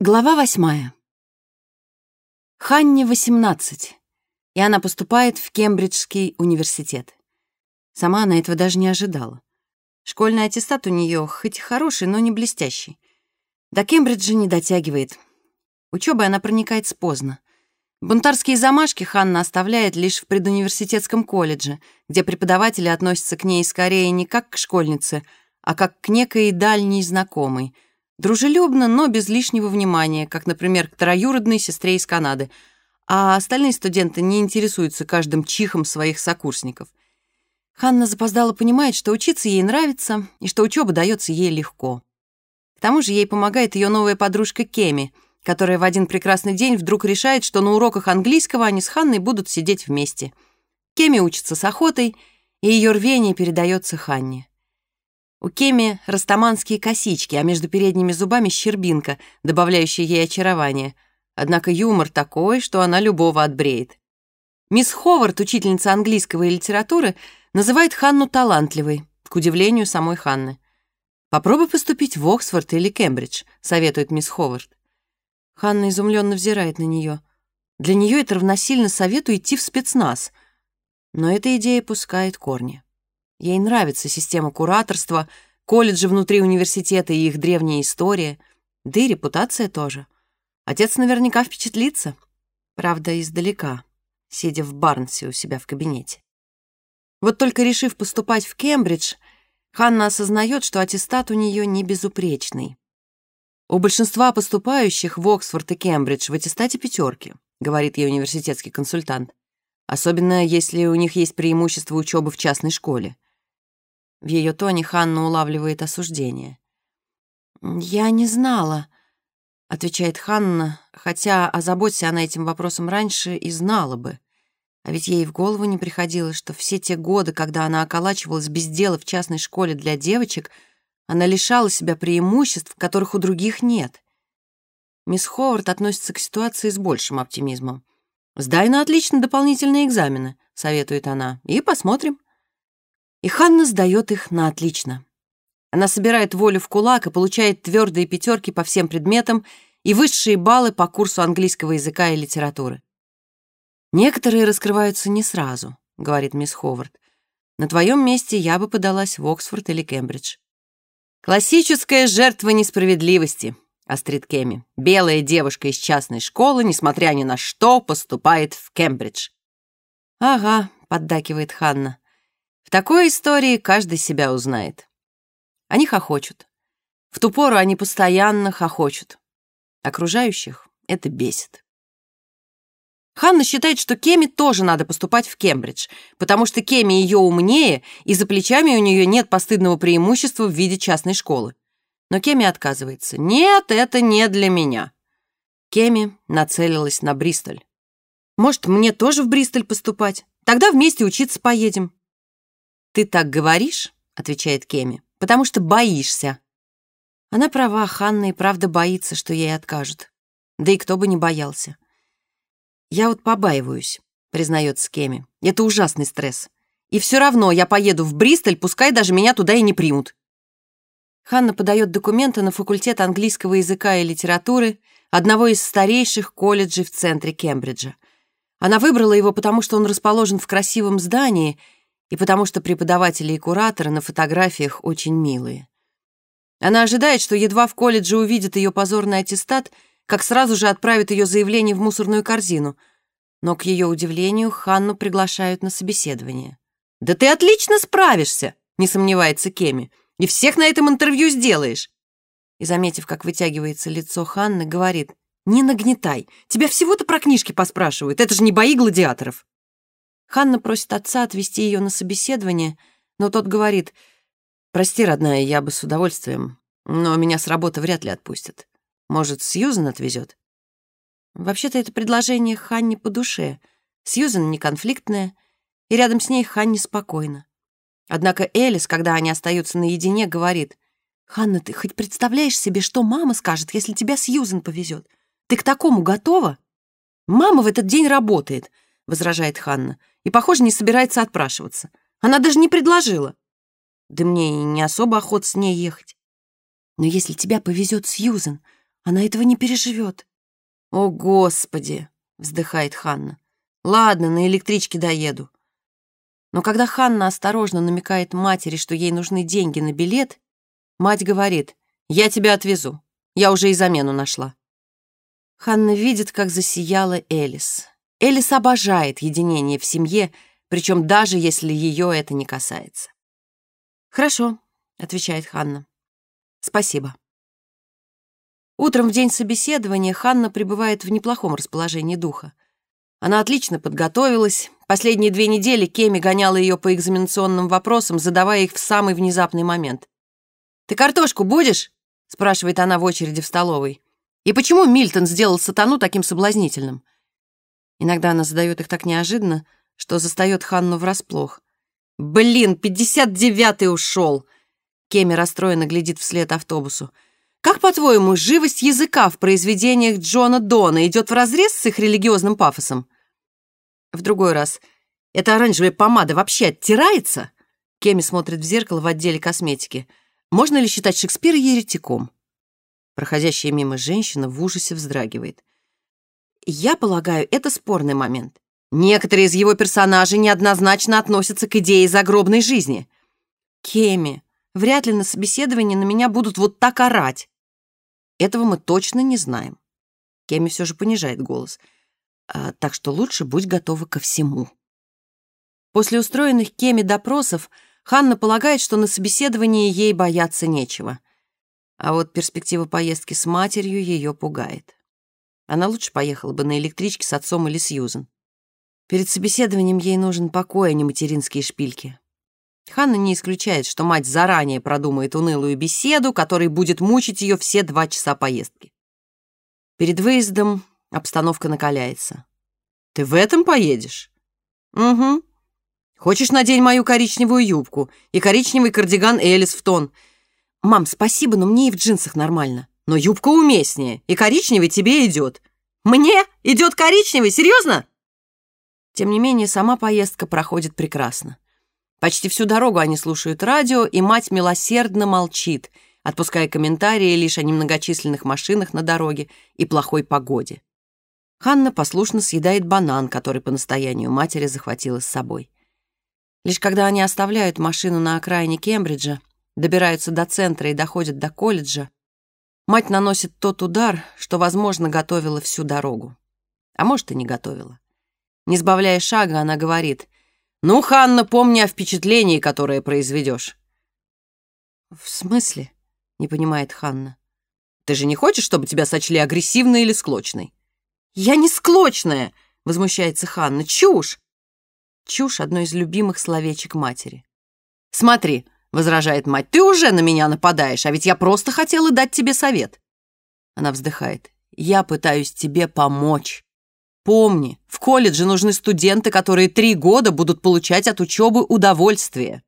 Глава восьмая. Ханне 18, и она поступает в Кембриджский университет. Сама она этого даже не ожидала. Школьный аттестат у нее хоть хороший, но не блестящий. До Кембриджа не дотягивает. Учебой она проникает поздно. Бунтарские замашки Ханна оставляет лишь в предуниверситетском колледже, где преподаватели относятся к ней скорее не как к школьнице, а как к некой дальней знакомой — Дружелюбно, но без лишнего внимания, как, например, к троюродной сестре из Канады, а остальные студенты не интересуются каждым чихом своих сокурсников. Ханна запоздала понимает, что учиться ей нравится и что учеба дается ей легко. К тому же ей помогает ее новая подружка Кеми, которая в один прекрасный день вдруг решает, что на уроках английского они с Ханной будут сидеть вместе. Кеми учится с охотой, и ее рвение передается Ханне. У Кеми растаманские косички, а между передними зубами щербинка, добавляющая ей очарование. Однако юмор такой, что она любого отбреет. Мисс Ховард, учительница английского и литературы, называет Ханну талантливой, к удивлению самой Ханны. «Попробуй поступить в Оксфорд или Кембридж», — советует мисс Ховард. Ханна изумленно взирает на нее. Для нее это равносильно совету идти в спецназ. Но эта идея пускает корни. Ей нравится система кураторства, колледжи внутри университета и их древняя история, да и репутация тоже. Отец наверняка впечатлится, правда, издалека, сидя в Барнсе у себя в кабинете. Вот только решив поступать в Кембридж, Ханна осознает, что аттестат у нее не безупречный. У большинства поступающих в Оксфорд и Кембридж в аттестате пятерки, говорит ей университетский консультант, особенно если у них есть преимущество учебы в частной школе. В ее тоне Ханна улавливает осуждение. «Я не знала», — отвечает Ханна, хотя озаботься она этим вопросом раньше и знала бы. А ведь ей в голову не приходило, что все те годы, когда она околачивалась без дела в частной школе для девочек, она лишала себя преимуществ, которых у других нет. Мисс Ховард относится к ситуации с большим оптимизмом. «Сдай на отлично дополнительные экзамены», — советует она, — «и посмотрим». И Ханна сдает их на отлично. Она собирает волю в кулак и получает твердые пятерки по всем предметам и высшие баллы по курсу английского языка и литературы. «Некоторые раскрываются не сразу», — говорит мисс Ховард. «На твоем месте я бы подалась в Оксфорд или Кембридж». «Классическая жертва несправедливости», — острит Кеми. «Белая девушка из частной школы, несмотря ни на что, поступает в Кембридж». «Ага», — поддакивает Ханна. В такой истории каждый себя узнает. Они хохочут. В ту пору они постоянно хохочут. Окружающих это бесит. Ханна считает, что Кеми тоже надо поступать в Кембридж, потому что Кеми ее умнее, и за плечами у нее нет постыдного преимущества в виде частной школы. Но Кеми отказывается. «Нет, это не для меня». Кеми нацелилась на Бристоль. «Может, мне тоже в Бристоль поступать? Тогда вместе учиться поедем». «Ты так говоришь?» — отвечает Кеми. «Потому что боишься». Она права, Ханна и правда боится, что ей откажут. Да и кто бы не боялся. «Я вот побаиваюсь», — признается Кеми. «Это ужасный стресс. И все равно я поеду в Бристоль, пускай даже меня туда и не примут». Ханна подает документы на факультет английского языка и литературы одного из старейших колледжей в центре Кембриджа. Она выбрала его, потому что он расположен в красивом здании — и потому что преподаватели и кураторы на фотографиях очень милые. Она ожидает, что едва в колледже увидит ее позорный аттестат, как сразу же отправит ее заявление в мусорную корзину. Но, к ее удивлению, Ханну приглашают на собеседование. «Да ты отлично справишься!» — не сомневается Кеми. «И всех на этом интервью сделаешь!» И, заметив, как вытягивается лицо Ханны, говорит, «Не нагнетай, тебя всего-то про книжки поспрашивают, это же не бои гладиаторов!» Ханна просит отца отвезти ее на собеседование, но тот говорит, «Прости, родная, я бы с удовольствием, но меня с работы вряд ли отпустят. Может, Сьюзен отвезет?» Вообще-то это предложение Ханне по душе. Сьюзен не конфликтная, и рядом с ней Ханне спокойно. Однако Элис, когда они остаются наедине, говорит, «Ханна, ты хоть представляешь себе, что мама скажет, если тебя Сьюзен повезет? Ты к такому готова?» «Мама в этот день работает», — возражает Ханна и, похоже, не собирается отпрашиваться. Она даже не предложила. Да мне и не особо охот с ней ехать. Но если тебя повезет Сьюзен, Она этого не переживет. «О, Господи!» — вздыхает Ханна. «Ладно, на электричке доеду». Но когда Ханна осторожно намекает матери, что ей нужны деньги на билет, мать говорит, «Я тебя отвезу. Я уже и замену нашла». Ханна видит, как засияла Элис. Элис обожает единение в семье, причем даже если ее это не касается. «Хорошо», — отвечает Ханна. «Спасибо». Утром в день собеседования Ханна пребывает в неплохом расположении духа. Она отлично подготовилась. Последние две недели Кеми гоняла ее по экзаменационным вопросам, задавая их в самый внезапный момент. «Ты картошку будешь?» — спрашивает она в очереди в столовой. «И почему Мильтон сделал сатану таким соблазнительным?» Иногда она задает их так неожиданно, что застает Ханну врасплох. «Блин, пятьдесят девятый ушел!» Кеми расстроенно глядит вслед автобусу. Как, по-твоему, живость языка в произведениях Джона Дона идет вразрез с их религиозным пафосом? В другой раз. Эта оранжевая помада вообще оттирается? Кеми смотрит в зеркало в отделе косметики. Можно ли считать Шекспира еретиком? Проходящая мимо женщина в ужасе вздрагивает. Я полагаю, это спорный момент. Некоторые из его персонажей неоднозначно относятся к идее загробной жизни. Кеми, Вряд ли на собеседовании на меня будут вот так орать. Этого мы точно не знаем. Кеми все же понижает голос. А, так что лучше будь готова ко всему. После устроенных Кеми допросов Ханна полагает, что на собеседовании ей бояться нечего. А вот перспектива поездки с матерью ее пугает. Она лучше поехала бы на электричке с отцом или Сьюзен. Перед собеседованием ей нужен покой, а не материнские шпильки. Ханна не исключает, что мать заранее продумает унылую беседу, которая будет мучить ее все два часа поездки. Перед выездом обстановка накаляется. «Ты в этом поедешь?» «Угу. Хочешь, надень мою коричневую юбку и коричневый кардиган Элис в тон. Мам, спасибо, но мне и в джинсах нормально. Но юбка уместнее, и коричневый тебе идет. Мне идет коричневый? Серьезно?» Тем не менее, сама поездка проходит прекрасно. Почти всю дорогу они слушают радио, и мать милосердно молчит, отпуская комментарии лишь о немногочисленных машинах на дороге и плохой погоде. Ханна послушно съедает банан, который по настоянию матери захватила с собой. Лишь когда они оставляют машину на окраине Кембриджа, добираются до центра и доходят до колледжа, мать наносит тот удар, что, возможно, готовила всю дорогу. А может, и не готовила. Не сбавляя шага, она говорит — «Ну, Ханна, помни о впечатлении, которое произведешь». «В смысле?» — не понимает Ханна. «Ты же не хочешь, чтобы тебя сочли агрессивной или склочной?» «Я не склочная!» — возмущается Ханна. «Чушь!» Чушь — одно из любимых словечек матери. «Смотри», — возражает мать, — «ты уже на меня нападаешь, а ведь я просто хотела дать тебе совет». Она вздыхает. «Я пытаюсь тебе помочь. Помни, в колледже нужны студенты, которые три года будут получать от учебы удовольствие.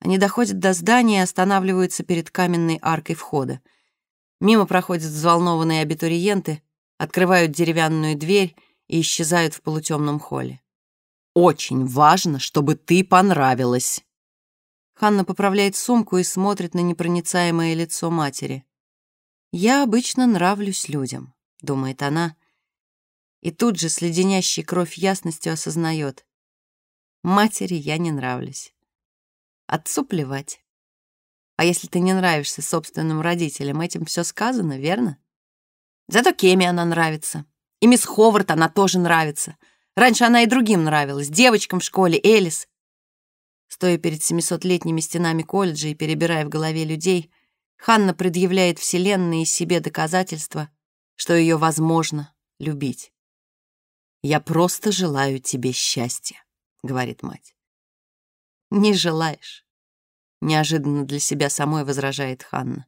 Они доходят до здания и останавливаются перед каменной аркой входа. Мимо проходят взволнованные абитуриенты, открывают деревянную дверь и исчезают в полутемном холле. «Очень важно, чтобы ты понравилась!» Ханна поправляет сумку и смотрит на непроницаемое лицо матери. «Я обычно нравлюсь людям», — думает она, — и тут же с леденящей кровь ясностью осознает. Матери я не нравлюсь. Отцу плевать. А если ты не нравишься собственным родителям, этим все сказано, верно? Зато Кеме она нравится. И мисс Ховард она тоже нравится. Раньше она и другим нравилась, девочкам в школе, Элис. Стоя перед 700-летними стенами колледжа и перебирая в голове людей, Ханна предъявляет Вселенной и себе доказательства, что ее возможно любить. «Я просто желаю тебе счастья», — говорит мать. «Не желаешь», — неожиданно для себя самой возражает Ханна.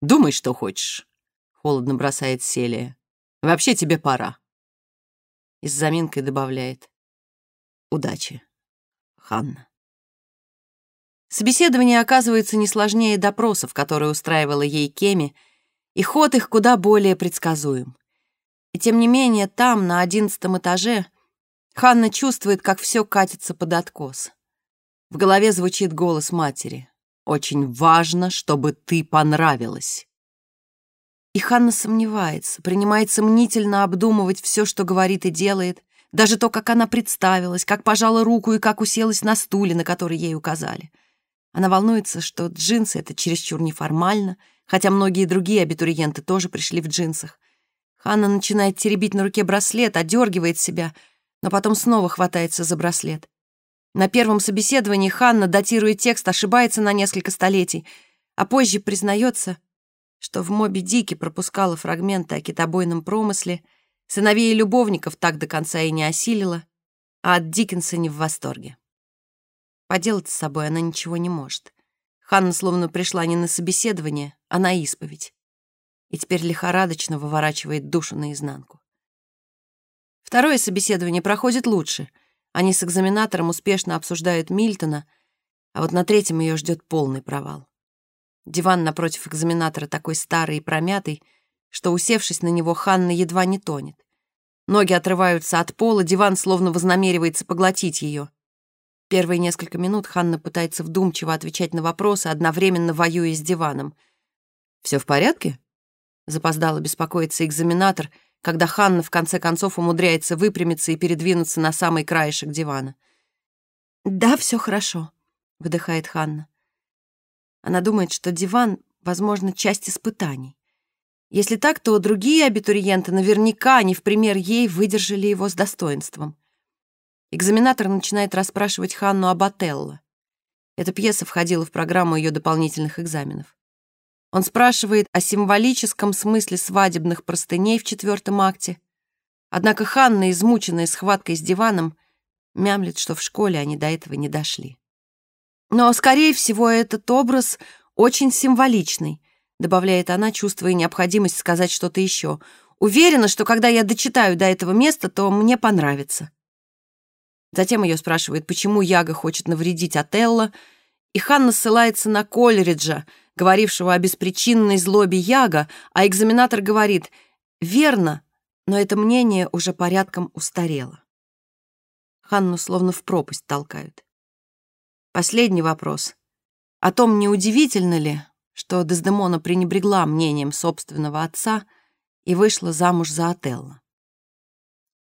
«Думай, что хочешь», — холодно бросает Селия. «Вообще тебе пора». И с заминкой добавляет. «Удачи, Ханна». Собеседование оказывается не сложнее допросов, которые устраивала ей Кеми, и ход их куда более предсказуем. И тем не менее, там, на одиннадцатом этаже, Ханна чувствует, как все катится под откос. В голове звучит голос матери. «Очень важно, чтобы ты понравилась». И Ханна сомневается, принимает сомнительно обдумывать все, что говорит и делает, даже то, как она представилась, как пожала руку и как уселась на стуле, на который ей указали. Она волнуется, что джинсы — это чересчур неформально, хотя многие другие абитуриенты тоже пришли в джинсах. Ханна начинает теребить на руке браслет, одергивает себя, но потом снова хватается за браслет. На первом собеседовании Ханна, датирует текст, ошибается на несколько столетий, а позже признается, что в «Моби Дике» пропускала фрагменты о китобойном промысле, сыновей и любовников так до конца и не осилила, а от Диккенса не в восторге. Поделать с собой она ничего не может. Ханна словно пришла не на собеседование, а на исповедь. И теперь лихорадочно выворачивает душу наизнанку. Второе собеседование проходит лучше — они с экзаменатором успешно обсуждают Мильтона, а вот на третьем ее ждет полный провал. Диван напротив экзаменатора такой старый и промятый, что, усевшись на него, Ханна едва не тонет. Ноги отрываются от пола, диван словно вознамеривается поглотить ее. Первые несколько минут Ханна пытается вдумчиво отвечать на вопросы, одновременно воюя с диваном. «Все в порядке?» Запоздало беспокоится экзаменатор — когда Ханна в конце концов умудряется выпрямиться и передвинуться на самый краешек дивана. «Да, все хорошо», — выдыхает Ханна. Она думает, что диван, возможно, часть испытаний. Если так, то другие абитуриенты наверняка, не в пример ей, выдержали его с достоинством. Экзаменатор начинает расспрашивать Ханну об Отелло. Эта пьеса входила в программу ее дополнительных экзаменов. Он спрашивает о символическом смысле свадебных простыней в четвертом акте. Однако Ханна, измученная схваткой с диваном, мямлет, что в школе они до этого не дошли. Но, скорее всего, этот образ очень символичный, добавляет она, чувствуя необходимость сказать что-то еще. Уверена, что когда я дочитаю до этого места, то мне понравится. Затем ее спрашивают, почему Яга хочет навредить Отелло, и Ханна ссылается на Колериджа, говорившего о беспричинной злобе Яга, а экзаменатор говорит «Верно, но это мнение уже порядком устарело». Ханну словно в пропасть толкают. Последний вопрос. О том, неудивительно ли, что Дездемона пренебрегла мнением собственного отца и вышла замуж за Отелло.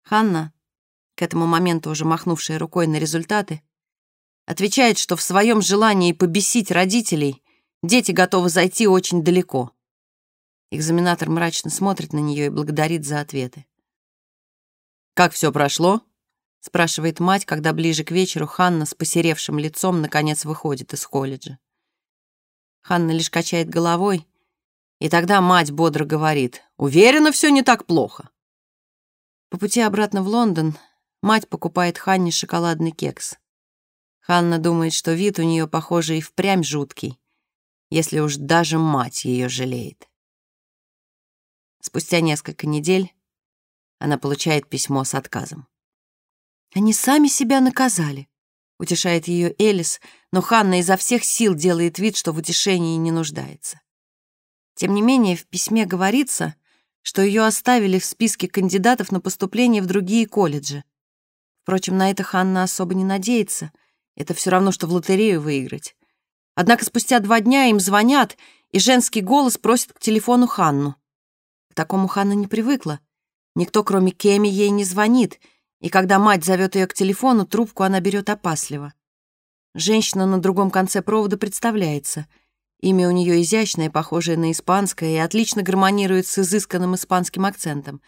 Ханна, к этому моменту уже махнувшая рукой на результаты, отвечает, что в своем желании побесить родителей дети готовы зайти очень далеко. Экзаменатор мрачно смотрит на нее и благодарит за ответы. «Как все прошло?» — спрашивает мать, когда ближе к вечеру Ханна с посеревшим лицом наконец выходит из колледжа. Ханна лишь качает головой, и тогда мать бодро говорит, «Уверена, все не так плохо». По пути обратно в Лондон мать покупает Ханне шоколадный кекс. Ханна думает, что вид у нее, похоже, и впрямь жуткий, если уж даже мать ее жалеет. Спустя несколько недель она получает письмо с отказом. «Они сами себя наказали», — утешает ее Элис, но Ханна изо всех сил делает вид, что в утешении не нуждается. Тем не менее, в письме говорится, что ее оставили в списке кандидатов на поступление в другие колледжи. Впрочем, на это Ханна особо не надеется, это все равно, что в лотерею выиграть. Однако спустя два дня им звонят, и женский голос просит к телефону Ханну. К такому Ханна не привыкла. Никто, кроме Кеми, ей не звонит, и когда мать зовет ее к телефону, трубку она берет опасливо. Женщина на другом конце провода представляется. Имя у нее изящное, похожее на испанское, и отлично гармонирует с изысканным испанским акцентом.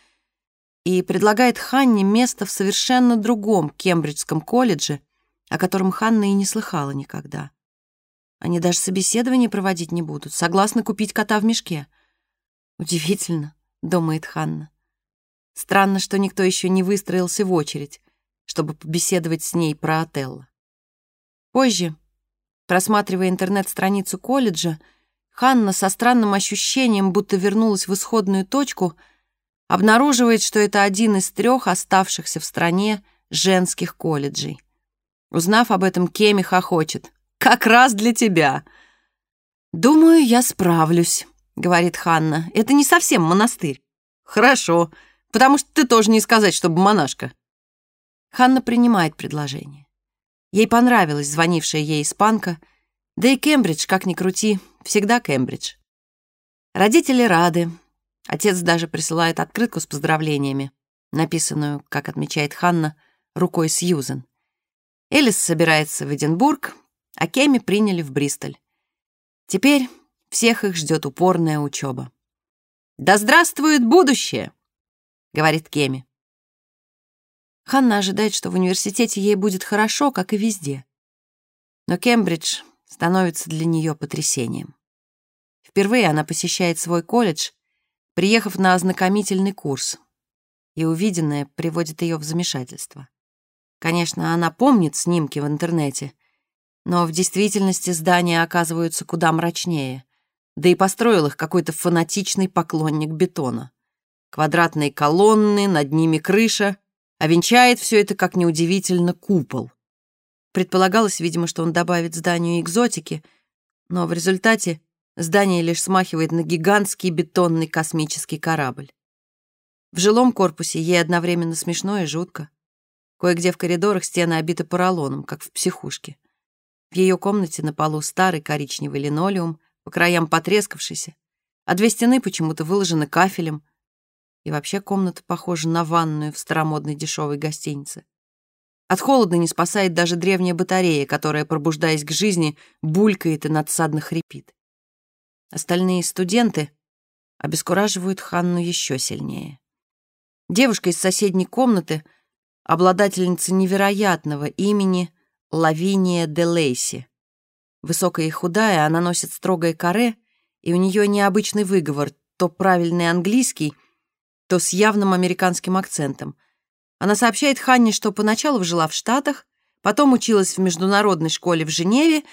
И предлагает Ханне место в совершенно другом Кембриджском колледже — о котором Ханна и не слыхала никогда. Они даже собеседование проводить не будут, согласны купить кота в мешке. Удивительно, думает Ханна. Странно, что никто еще не выстроился в очередь, чтобы побеседовать с ней про Отелло. Позже, просматривая интернет-страницу колледжа, Ханна со странным ощущением, будто вернулась в исходную точку, обнаруживает, что это один из трех оставшихся в стране женских колледжей. Узнав об этом, Кеми хохочет. «Как раз для тебя!» «Думаю, я справлюсь», — говорит Ханна. «Это не совсем монастырь». «Хорошо, потому что ты тоже не сказать, чтобы монашка». Ханна принимает предложение. Ей понравилась звонившая ей испанка, да и Кембридж, как ни крути, всегда Кембридж. Родители рады. Отец даже присылает открытку с поздравлениями, написанную, как отмечает Ханна, рукой Сьюзен. Элис собирается в Эдинбург, а Кеми приняли в Бристоль. Теперь всех их ждет упорная учеба. «Да здравствует будущее!» — говорит Кеми. Ханна ожидает, что в университете ей будет хорошо, как и везде. Но Кембридж становится для нее потрясением. Впервые она посещает свой колледж, приехав на ознакомительный курс, и увиденное приводит ее в замешательство. Конечно, она помнит снимки в интернете, но в действительности здания оказываются куда мрачнее, да и построил их какой-то фанатичный поклонник бетона. Квадратные колонны, над ними крыша, а венчает все это, как неудивительно, купол. Предполагалось, видимо, что он добавит зданию экзотики, но в результате здание лишь смахивает на гигантский бетонный космический корабль. В жилом корпусе ей одновременно смешно и жутко. Кое-где в коридорах стены обиты поролоном, как в психушке. В ее комнате на полу старый коричневый линолеум, по краям потрескавшийся, а две стены почему-то выложены кафелем, и вообще комната похожа на ванную в старомодной дешевой гостинице. От холода не спасает даже древняя батарея, которая, пробуждаясь к жизни, булькает и надсадно хрипит. Остальные студенты обескураживают Ханну еще сильнее. Девушка из соседней комнаты, обладательница невероятного имени Лавиния де Лейси. Высокая и худая, она носит строгое каре, и у нее необычный выговор, то правильный английский, то с явным американским акцентом. Она сообщает Ханне, что поначалу жила в Штатах, потом училась в международной школе в Женеве,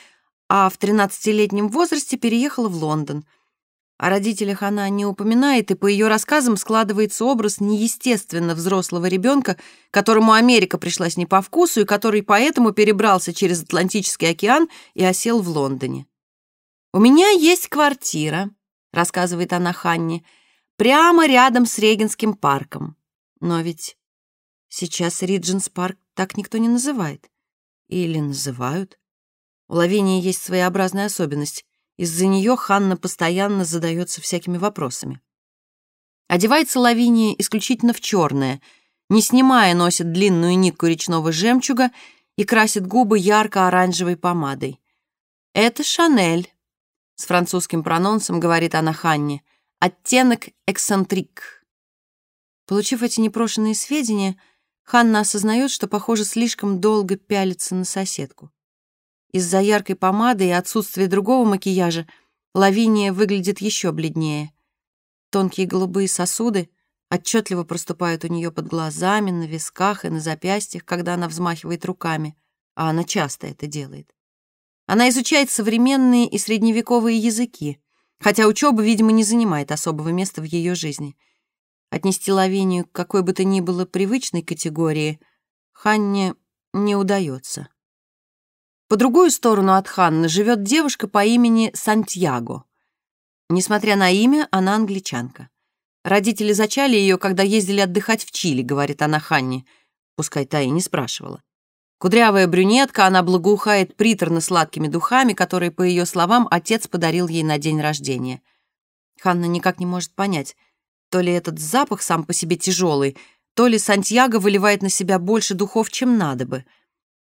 а в 13-летнем возрасте переехала в Лондон — о родителях она не упоминает, и по ее рассказам складывается образ неестественно взрослого ребенка, которому Америка пришлась не по вкусу и который поэтому перебрался через Атлантический океан и осел в Лондоне. «У меня есть квартира», — рассказывает она Ханне, «прямо рядом с Регенским парком. Но ведь сейчас Ридженс парк так никто не называет. Или называют. У Лавинии есть своеобразная особенность. Из-за нее Ханна постоянно задается всякими вопросами. Одевается Лавиния исключительно в черное, не снимая носит длинную нитку речного жемчуга и красит губы ярко-оранжевой помадой. «Это Шанель», — с французским прононсом говорит она Ханне, «оттенок эксцентрик». Получив эти непрошенные сведения, Ханна осознает, что, похоже, слишком долго пялится на соседку. Из-за яркой помады и отсутствия другого макияжа Лавиния выглядит еще бледнее. Тонкие голубые сосуды отчетливо проступают у нее под глазами, на висках и на запястьях, когда она взмахивает руками, а она часто это делает. Она изучает современные и средневековые языки, хотя учеба, видимо, не занимает особого места в ее жизни. Отнести Лавинию к какой бы то ни было привычной категории Ханне не удается. По другую сторону от Ханны живет девушка по имени Сантьяго. Несмотря на имя, она англичанка. Родители зачали ее, когда ездили отдыхать в Чили, говорит она Ханне, пускай та и не спрашивала. Кудрявая брюнетка, она благоухает приторно-сладкими духами, которые, по ее словам, отец подарил ей на день рождения. Ханна никак не может понять, то ли этот запах сам по себе тяжелый, то ли Сантьяго выливает на себя больше духов, чем надо бы —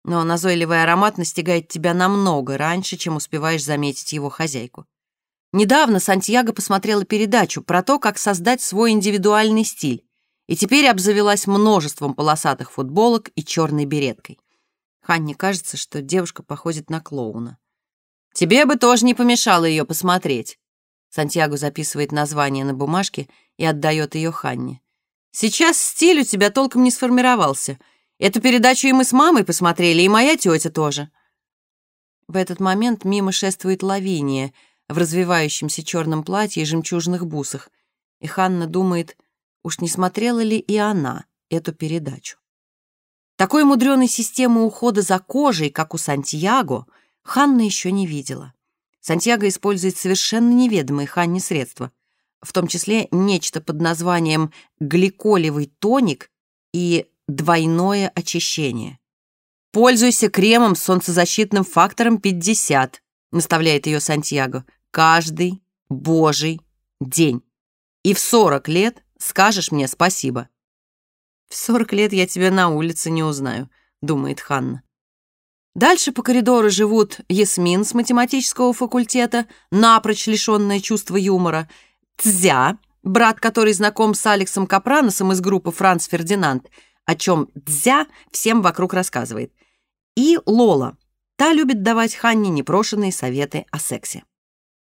но назойливый аромат настигает тебя намного раньше, чем успеваешь заметить его хозяйку. Недавно Сантьяго посмотрела передачу про то, как создать свой индивидуальный стиль, и теперь обзавелась множеством полосатых футболок и черной береткой. Ханне кажется, что девушка походит на клоуна. «Тебе бы тоже не помешало ее посмотреть», Сантьяго записывает название на бумажке и отдает ее Ханне. «Сейчас стиль у тебя толком не сформировался — Эту передачу и мы с мамой посмотрели, и моя тетя тоже». В этот момент мимо шествует Лавиния в развивающемся черном платье и жемчужных бусах, и Ханна думает, уж не смотрела ли и она эту передачу. Такой мудреной системы ухода за кожей, как у Сантьяго, Ханна еще не видела. Сантьяго использует совершенно неведомые Ханне средства, в том числе нечто под названием гликолевый тоник и двойное очищение. «Пользуйся кремом с солнцезащитным фактором 50», наставляет ее Сантьяго, «каждый божий день. И в 40 лет скажешь мне спасибо. В 40 лет я тебя на улице не узнаю, думает Ханна. Дальше по коридору живут Ясмин с математического факультета, напрочь лишенная чувства юмора, Цзя, брат, который знаком с Алексом Капраносом из группы «Франц Фердинанд», о чем Цзя всем вокруг рассказывает, и Лола. Та любит давать Ханне непрошенные советы о сексе.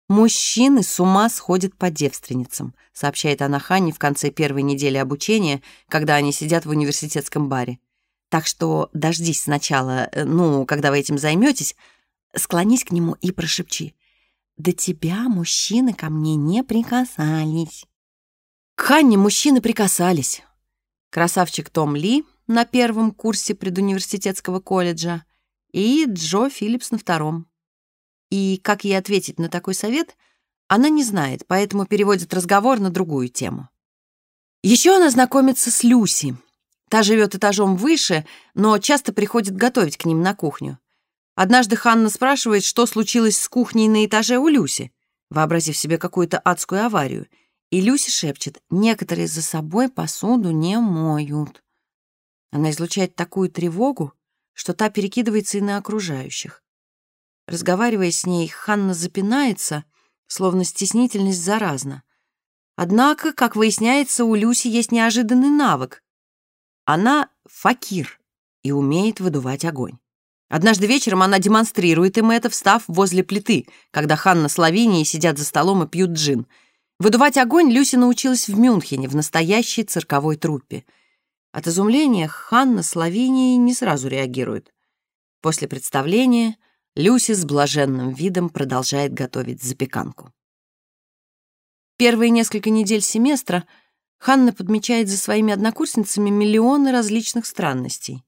«Мужчины с ума сходят по девственницам», сообщает она Ханне в конце первой недели обучения, когда они сидят в университетском баре. Так что дождись сначала, э, ну, когда вы этим займетесь, склонись к нему и прошепчи. «До тебя мужчины ко мне не прикасались». К Ханне мужчины прикасались. Красавчик Том Ли на первом курсе предуниверситетского колледжа и Джо Филлипс на втором. И как ей ответить на такой совет, она не знает, поэтому переводит разговор на другую тему. Еще она знакомится с Люси, Та живет этажом выше, но часто приходит готовить к ним на кухню. Однажды Ханна спрашивает, что случилось с кухней на этаже у Люси, вообразив себе какую-то адскую аварию. И Люси шепчет, некоторые за собой посуду не моют. Она излучает такую тревогу, что та перекидывается и на окружающих. Разговаривая с ней, Ханна запинается, словно стеснительность заразна. Однако, как выясняется, у Люси есть неожиданный навык она факир и умеет выдувать огонь. Однажды вечером она демонстрирует им это, встав возле плиты, когда Ханна с Лавинией сидят за столом и пьют джин. Выдувать огонь Люси научилась в Мюнхене, в настоящей цирковой труппе. От изумления Ханна с не сразу реагирует. После представления Люси с блаженным видом продолжает готовить запеканку. Первые несколько недель семестра — Ханна подмечает за своими однокурсницами миллионы различных странностей.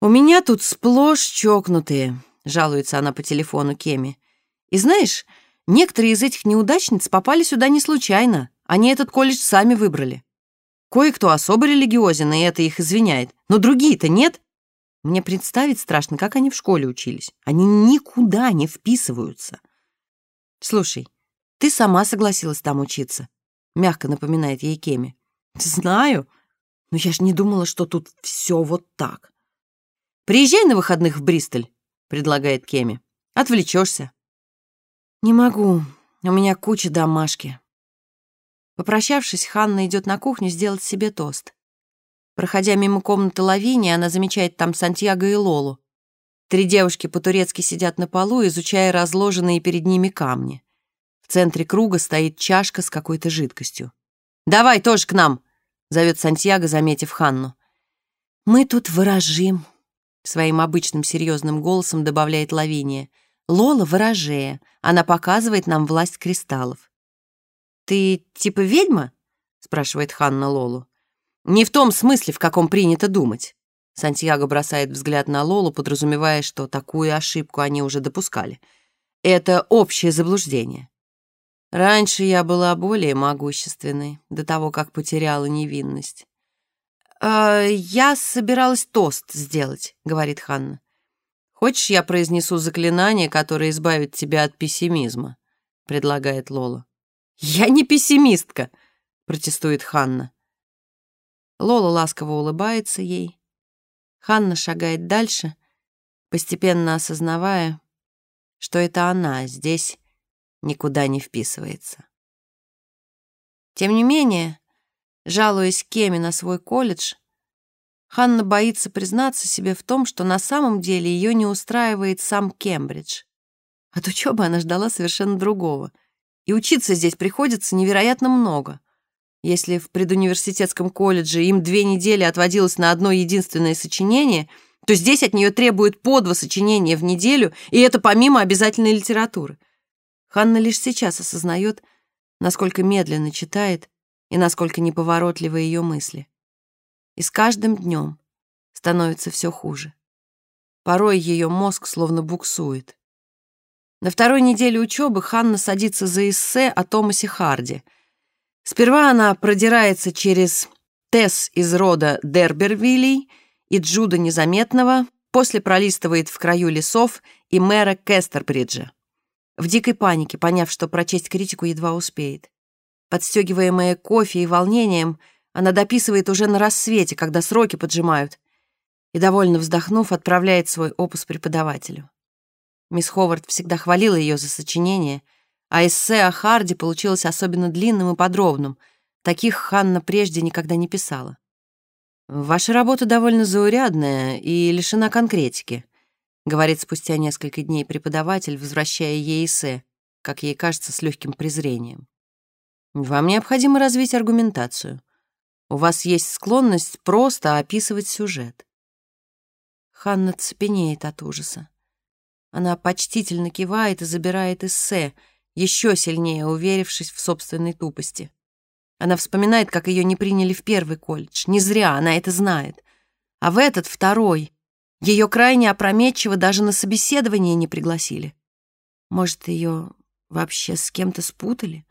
«У меня тут сплошь чокнутые», — жалуется она по телефону Кеми. «И знаешь, некоторые из этих неудачниц попали сюда не случайно. Они этот колледж сами выбрали. Кое-кто особо религиозен, и это их извиняет. Но другие-то нет. Мне представить страшно, как они в школе учились. Они никуда не вписываются. Слушай, ты сама согласилась там учиться. — мягко напоминает ей Кеми. «Знаю, но я же не думала, что тут все вот так». «Приезжай на выходных в Бристоль», — предлагает Кеми. «Отвлечешься». «Не могу, у меня куча домашки». Попрощавшись, Ханна идет на кухню сделать себе тост. Проходя мимо комнаты Лавини, она замечает там Сантьяго и Лолу. Три девушки по-турецки сидят на полу, изучая разложенные перед ними камни. В центре круга стоит чашка с какой-то жидкостью. «Давай тоже к нам!» — зовет Сантьяго, заметив Ханну. «Мы тут выражим», — своим обычным серьезным голосом добавляет Лавиния. «Лола ворожея. Она показывает нам власть кристаллов». «Ты типа ведьма?» — спрашивает Ханна Лолу. «Не в том смысле, в каком принято думать». Сантьяго бросает взгляд на Лолу, подразумевая, что такую ошибку они уже допускали. Это общее заблуждение. Раньше я была более могущественной, до того, как потеряла невинность. «Э, «Я собиралась тост сделать», — говорит Ханна. «Хочешь, я произнесу заклинание, которое избавит тебя от пессимизма?» — предлагает Лола. «Я не пессимистка», — протестует Ханна. Лола ласково улыбается ей. Ханна шагает дальше, постепенно осознавая, что это она здесь никуда не вписывается. Тем не менее, жалуясь Кеме на свой колледж, Ханна боится признаться себе в том, что на самом деле ее не устраивает сам Кембридж. От учебы она ждала совершенно другого. И учиться здесь приходится невероятно много. Если в предуниверситетском колледже им две недели отводилось на одно единственное сочинение, то здесь от нее требуют по два сочинения в неделю, и это помимо обязательной литературы — Ханна лишь сейчас осознает, насколько медленно читает и насколько неповоротливы ее мысли. И с каждым днем становится все хуже. Порой ее мозг словно буксует. На второй неделе учебы Ханна садится за эссе о Томасе Харди. Сперва она продирается через Тесс из рода Дербервилей и Джуда Незаметного, после пролистывает в краю лесов и мэра Кестербриджа в дикой панике, поняв, что прочесть критику едва успеет. Подстегиваемая кофе и волнением, она дописывает уже на рассвете, когда сроки поджимают, и, довольно вздохнув, отправляет свой опус преподавателю. Мисс Ховард всегда хвалила ее за сочинение, а эссе о Харди получилось особенно длинным и подробным. Таких Ханна прежде никогда не писала. «Ваша работа довольно заурядная и лишена конкретики», говорит спустя несколько дней преподаватель, возвращая ей эссе, как ей кажется, с легким презрением. «Вам необходимо развить аргументацию. У вас есть склонность просто описывать сюжет». Ханна цепенеет от ужаса. Она почтительно кивает и забирает эссе, еще сильнее уверившись в собственной тупости. Она вспоминает, как ее не приняли в первый колледж. Не зря, она это знает. А в этот, второй, ее крайне опрометчиво даже на собеседование не пригласили. Может, ее вообще с кем-то спутали?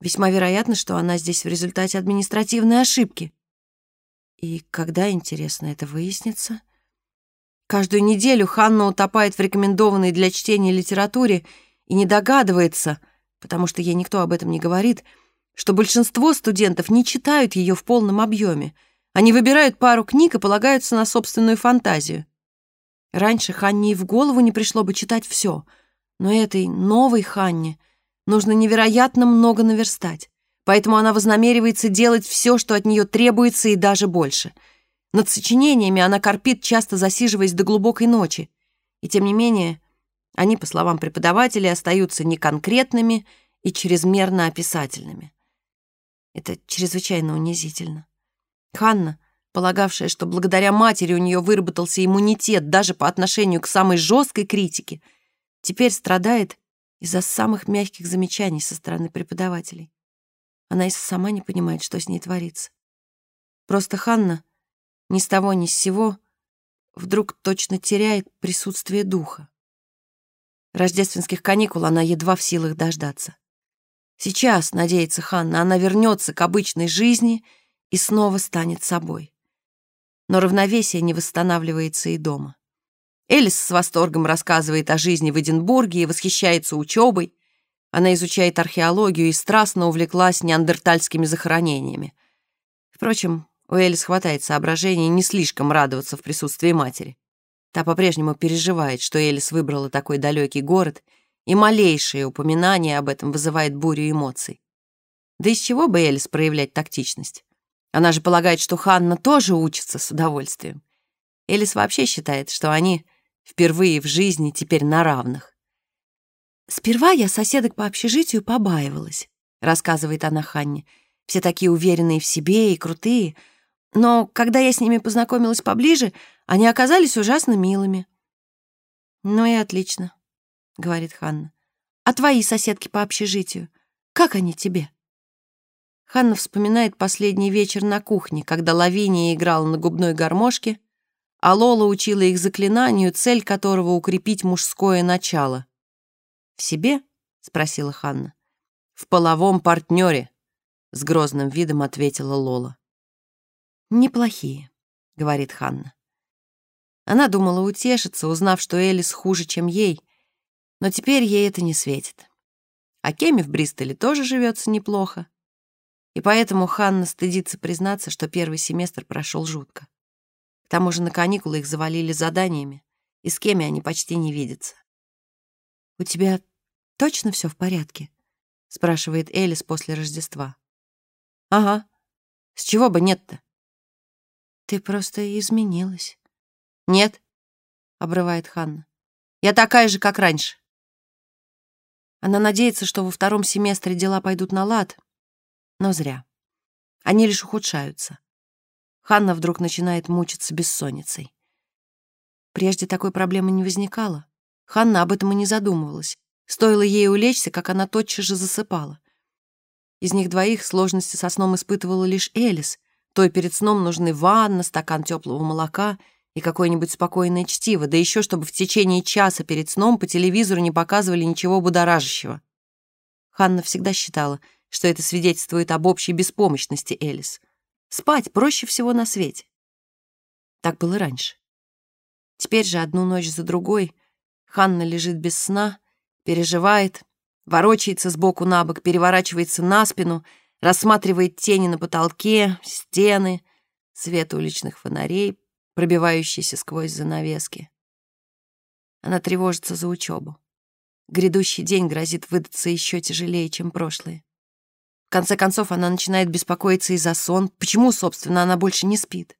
Весьма вероятно, что она здесь в результате административной ошибки. И когда, интересно, это выяснится? Каждую неделю Ханна утопает в рекомендованной для чтения литературе и не догадывается, потому что ей никто об этом не говорит — что большинство студентов не читают ее в полном объеме. Они выбирают пару книг и полагаются на собственную фантазию. Раньше Ханне и в голову не пришло бы читать все, но этой новой Ханне нужно невероятно много наверстать, поэтому она вознамеривается делать все, что от нее требуется, и даже больше. Над сочинениями она корпит, часто засиживаясь до глубокой ночи, и тем не менее они, по словам преподавателей, остаются неконкретными и чрезмерно описательными. Это чрезвычайно унизительно. Ханна, полагавшая, что благодаря матери у нее выработался иммунитет даже по отношению к самой жесткой критике, теперь страдает из-за самых мягких замечаний со стороны преподавателей. Она и сама не понимает, что с ней творится. Просто Ханна ни с того ни с сего вдруг точно теряет присутствие духа. Рождественских каникул она едва в силах дождаться. Сейчас, надеется Ханна, она вернется к обычной жизни и снова станет собой. Но равновесие не восстанавливается и дома. Элис с восторгом рассказывает о жизни в Эдинбурге и восхищается учебой. Она изучает археологию и страстно увлеклась неандертальскими захоронениями. Впрочем, у Элис хватает соображений не слишком радоваться в присутствии матери. Та по-прежнему переживает, что Элис выбрала такой далекий город — и малейшее упоминание об этом вызывает бурю эмоций. Да из чего бы Элис проявлять тактичность? Она же полагает, что Ханна тоже учится с удовольствием. Элис вообще считает, что они впервые в жизни теперь на равных. «Сперва я соседок по общежитию побаивалась», — рассказывает она Ханне. «Все такие уверенные в себе и крутые. Но когда я с ними познакомилась поближе, они оказались ужасно милыми». «Ну и отлично говорит Ханна. «А твои соседки по общежитию? Как они тебе?» Ханна вспоминает последний вечер на кухне, когда Лавиния играла на губной гармошке, а Лола учила их заклинанию, цель которого — укрепить мужское начало. «В себе?» — спросила Ханна. «В половом партнере», — с грозным видом ответила Лола. «Неплохие», — говорит Ханна. Она думала утешиться, узнав, что Элис хуже, чем ей, но теперь ей это не светит. А Кеме в Бристоле тоже живется неплохо. И поэтому Ханна стыдится признаться, что первый семестр прошел жутко. К тому же на каникулы их завалили заданиями, и с Кеми они почти не видятся. «У тебя точно все в порядке?» — спрашивает Элис после Рождества. «Ага. С чего бы нет-то?» «Ты просто изменилась». «Нет», — обрывает Ханна. «Я такая же, как раньше». Она надеется, что во втором семестре дела пойдут на лад, но зря. Они лишь ухудшаются. Ханна вдруг начинает мучиться бессонницей. Прежде такой проблемы не возникало. Ханна об этом и не задумывалась. Стоило ей улечься, как она тотчас же засыпала. Из них двоих сложности со сном испытывала лишь Элис. Той перед сном нужны ванна, стакан теплого молока — и какое-нибудь спокойное чтиво, да еще чтобы в течение часа перед сном по телевизору не показывали ничего будоражащего. Ханна всегда считала, что это свидетельствует об общей беспомощности Элис. Спать проще всего на свете. Так было раньше. Теперь же одну ночь за другой Ханна лежит без сна, переживает, ворочается сбоку на бок, переворачивается на спину, рассматривает тени на потолке, стены, свет уличных фонарей, пробивающийся сквозь занавески. Она тревожится за учебу. Грядущий день грозит выдаться еще тяжелее, чем прошлые. Конце концов, она начинает беспокоиться и за сон. Почему, собственно, она больше не спит?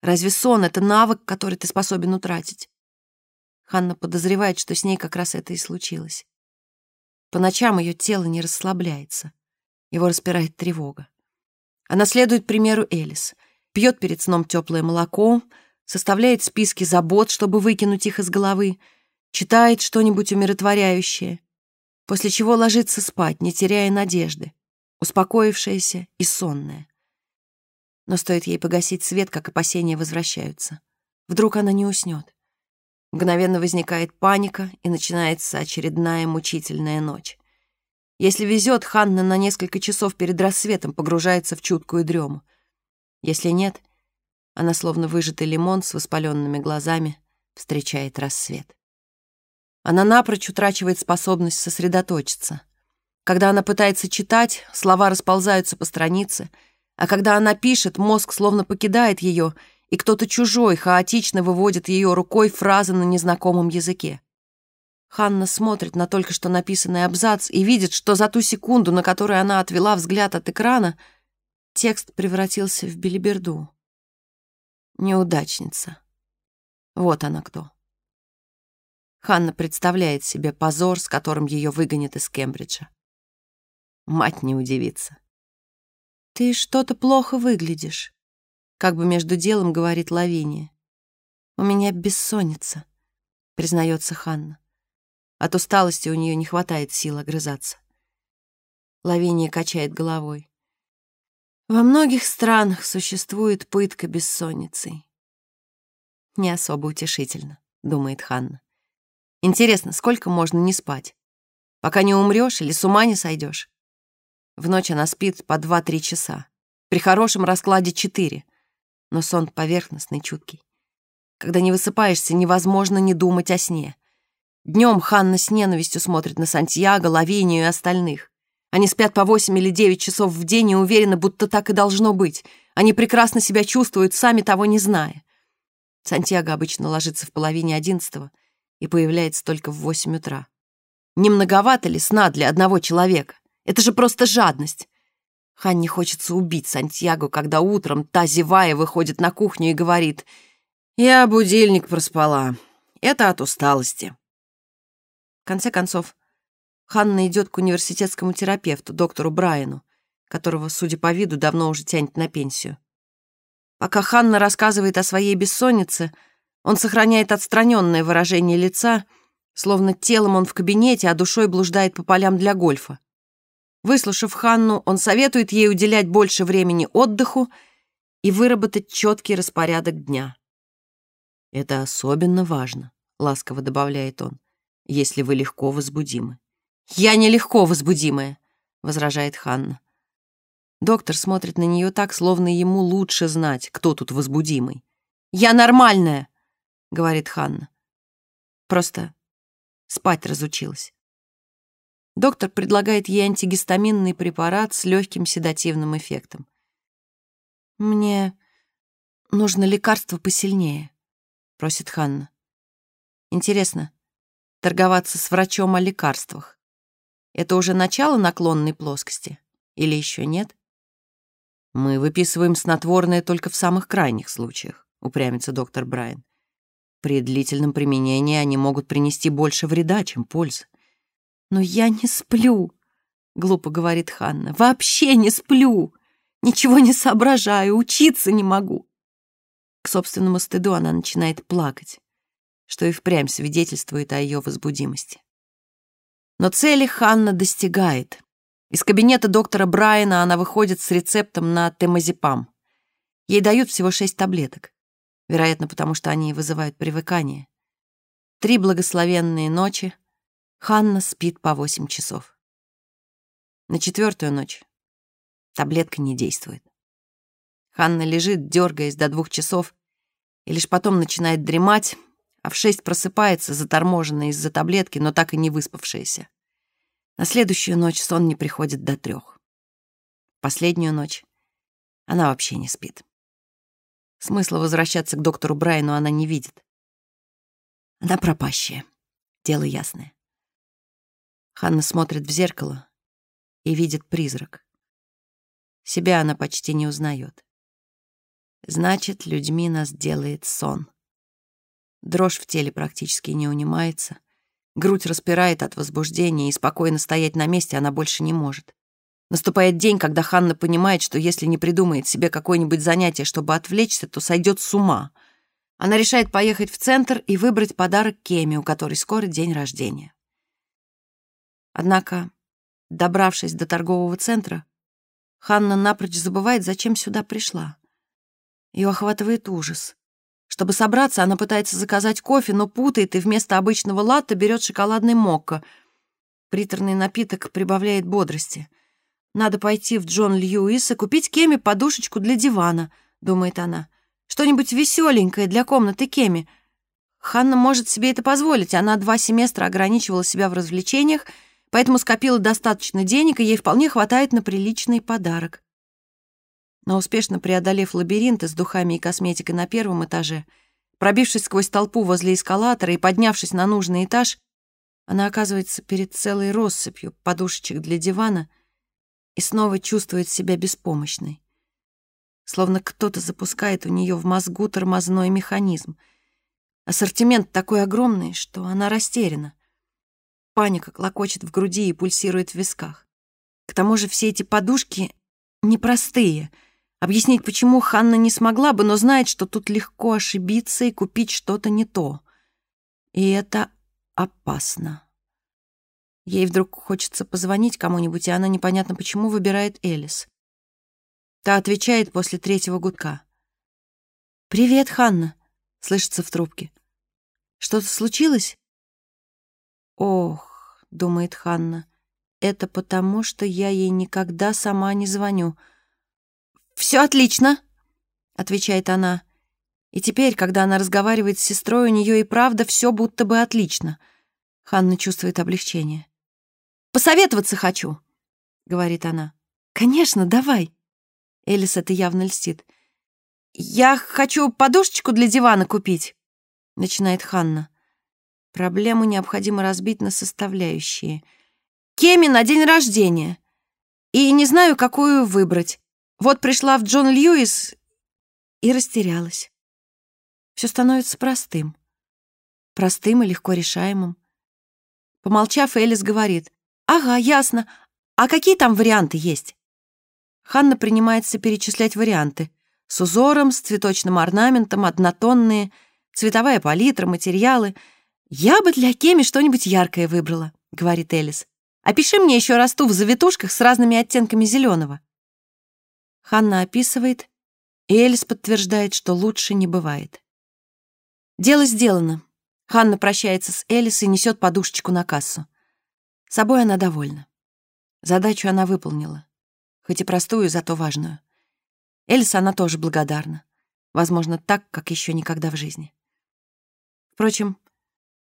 Разве сон — это навык, который ты способен утратить? Ханна подозревает, что с ней как раз это и случилось. По ночам ее тело не расслабляется. Его распирает тревога. Она следует примеру Элис. Пьет перед сном теплое молоко, составляет списки забот, чтобы выкинуть их из головы, читает что-нибудь умиротворяющее, после чего ложится спать, не теряя надежды, успокоившаяся и сонная. Но стоит ей погасить свет, как опасения возвращаются. Вдруг она не уснет. Мгновенно возникает паника, и начинается очередная мучительная ночь. Если везет, Ханна на несколько часов перед рассветом погружается в чуткую дрему. Если нет, она, словно выжатый лимон с воспаленными глазами, встречает рассвет. Она напрочь утрачивает способность сосредоточиться. Когда она пытается читать, слова расползаются по странице, а когда она пишет, мозг словно покидает ее, и кто-то чужой хаотично выводит ее рукой фразы на незнакомом языке. Ханна смотрит на только что написанный абзац и видит, что за ту секунду, на которую она отвела взгляд от экрана, текст превратился в белиберду. Неудачница. Вот она кто. Ханна представляет себе позор, с которым ее выгонят из Кембриджа. Мать не удивится. «Ты что-то плохо выглядишь», — как бы между делом говорит Лавиния. «У меня бессонница», — признается Ханна. От усталости у нее не хватает сил огрызаться. Лавиния качает головой. Во многих странах существует пытка бессонницей. Не особо утешительно, думает Ханна. Интересно, сколько можно не спать? Пока не умрешь или с ума не сойдешь? В ночь она спит по 2-3 часа. При хорошем раскладе 4. Но сон поверхностный, чуткий. Когда не высыпаешься, невозможно не думать о сне. Днем Ханна с ненавистью смотрит на Сантьяго, Лавинию и остальных. Они спят по 8 или 9 часов в день и уверены, будто так и должно быть. Они прекрасно себя чувствуют, сами того не зная. Сантьяго обычно ложится в половине одиннадцатого и появляется только в 8 утра. Не многовато ли сна для одного человека? Это же просто жадность. Ханне хочется убить Сантьяго, когда утром та, зевая, выходит на кухню и говорит «Я будильник проспала. Это от усталости» конце концов, Ханна идет к университетскому терапевту, доктору Брайану, которого, судя по виду, давно уже тянет на пенсию. Пока Ханна рассказывает о своей бессоннице, он сохраняет отстраненное выражение лица, словно телом он в кабинете, а душой блуждает по полям для гольфа. Выслушав Ханну, он советует ей уделять больше времени отдыху и выработать четкий распорядок дня. «Это особенно важно», — ласково добавляет он если вы легко возбудимы». «Я не легко возбудимая», — возражает Ханна. Доктор смотрит на нее так, словно ему лучше знать, кто тут возбудимый. «Я нормальная», — говорит Ханна. Просто спать разучилась. Доктор предлагает ей антигистаминный препарат с легким седативным эффектом. «Мне нужно лекарство посильнее», — просит Ханна. «Интересно, торговаться с врачом о лекарствах. Это уже начало наклонной плоскости? Или еще нет? Мы выписываем снотворное только в самых крайних случаях, упрямится доктор Брайан. При длительном применении они могут принести больше вреда, чем пользы. «Но я не сплю», — глупо говорит Ханна. «Вообще не сплю! Ничего не соображаю, учиться не могу». К собственному стыду она начинает плакать что и впрямь свидетельствует о ее возбудимости. Но цели Ханна достигает. Из кабинета доктора Брайана она выходит с рецептом на темазепам. Ей дают всего шесть таблеток, вероятно, потому что они вызывают привыкание. Три благословенные ночи Ханна спит по восемь часов. На четвертую ночь таблетка не действует. Ханна лежит, дергаясь до двух часов, и лишь потом начинает дремать, а в шесть просыпается, заторможенная из-за таблетки, но так и не выспавшаяся. На следующую ночь сон не приходит до трех. Последнюю ночь она вообще не спит. Смысла возвращаться к доктору Брайну она не видит. Она пропащая, дело ясное. Ханна смотрит в зеркало и видит призрак. Себя она почти не узнает. Значит, людьми нас делает сон. Дрожь в теле практически не унимается. Грудь распирает от возбуждения, и спокойно стоять на месте она больше не может. Наступает день, когда Ханна понимает, что если не придумает себе какое-нибудь занятие, чтобы отвлечься, то сойдет с ума. Она решает поехать в центр и выбрать подарок Кеме, у которой скоро день рождения. Однако, добравшись до торгового центра, Ханна напрочь забывает, зачем сюда пришла. Ее охватывает ужас. Чтобы собраться, она пытается заказать кофе, но путает и вместо обычного латте берет шоколадный мокко. Приторный напиток прибавляет бодрости. «Надо пойти в Джон Льюис и купить Кеми подушечку для дивана», — думает она. «Что-нибудь веселенькое для комнаты Кеми». Ханна может себе это позволить. Она два семестра ограничивала себя в развлечениях, поэтому скопила достаточно денег, и ей вполне хватает на приличный подарок. Но успешно преодолев лабиринты с духами и косметикой на первом этаже, пробившись сквозь толпу возле эскалатора и поднявшись на нужный этаж, она оказывается перед целой россыпью подушечек для дивана и снова чувствует себя беспомощной. Словно кто-то запускает у нее в мозгу тормозной механизм. Ассортимент такой огромный, что она растеряна. Паника клокочет в груди и пульсирует в висках. К тому же все эти подушки непростые — Объяснить, почему Ханна не смогла бы, но знает, что тут легко ошибиться и купить что-то не то. И это опасно. Ей вдруг хочется позвонить кому-нибудь, и она непонятно почему выбирает Элис. Та отвечает после третьего гудка. «Привет, Ханна», — слышится в трубке. «Что-то случилось?» «Ох», — думает Ханна, — «это потому, что я ей никогда сама не звоню». «Все отлично», — отвечает она. И теперь, когда она разговаривает с сестрой, у нее и правда все будто бы отлично. Ханна чувствует облегчение. «Посоветоваться хочу», — говорит она. «Конечно, давай». Элис это явно льстит. «Я хочу подушечку для дивана купить», — начинает Ханна. Проблему необходимо разбить на составляющие. Кеми на день рождения. И не знаю, какую выбрать. Вот пришла в Джон Льюис и растерялась. Все становится простым. Простым и легко решаемым. Помолчав, Элис говорит, «Ага, ясно. А какие там варианты есть?» Ханна принимается перечислять варианты. С узором, с цветочным орнаментом, однотонные, цветовая палитра, материалы. «Я бы для Кеми что-нибудь яркое выбрала», — говорит Элис. «Опиши мне еще расту в завитушках с разными оттенками зеленого. Ханна описывает, и Элис подтверждает, что лучше не бывает. Дело сделано. Ханна прощается с Элис и несет подушечку на кассу. Собой она довольна. Задачу она выполнила. Хоть и простую, зато важную. Элис она тоже благодарна. Возможно, так, как еще никогда в жизни. Впрочем,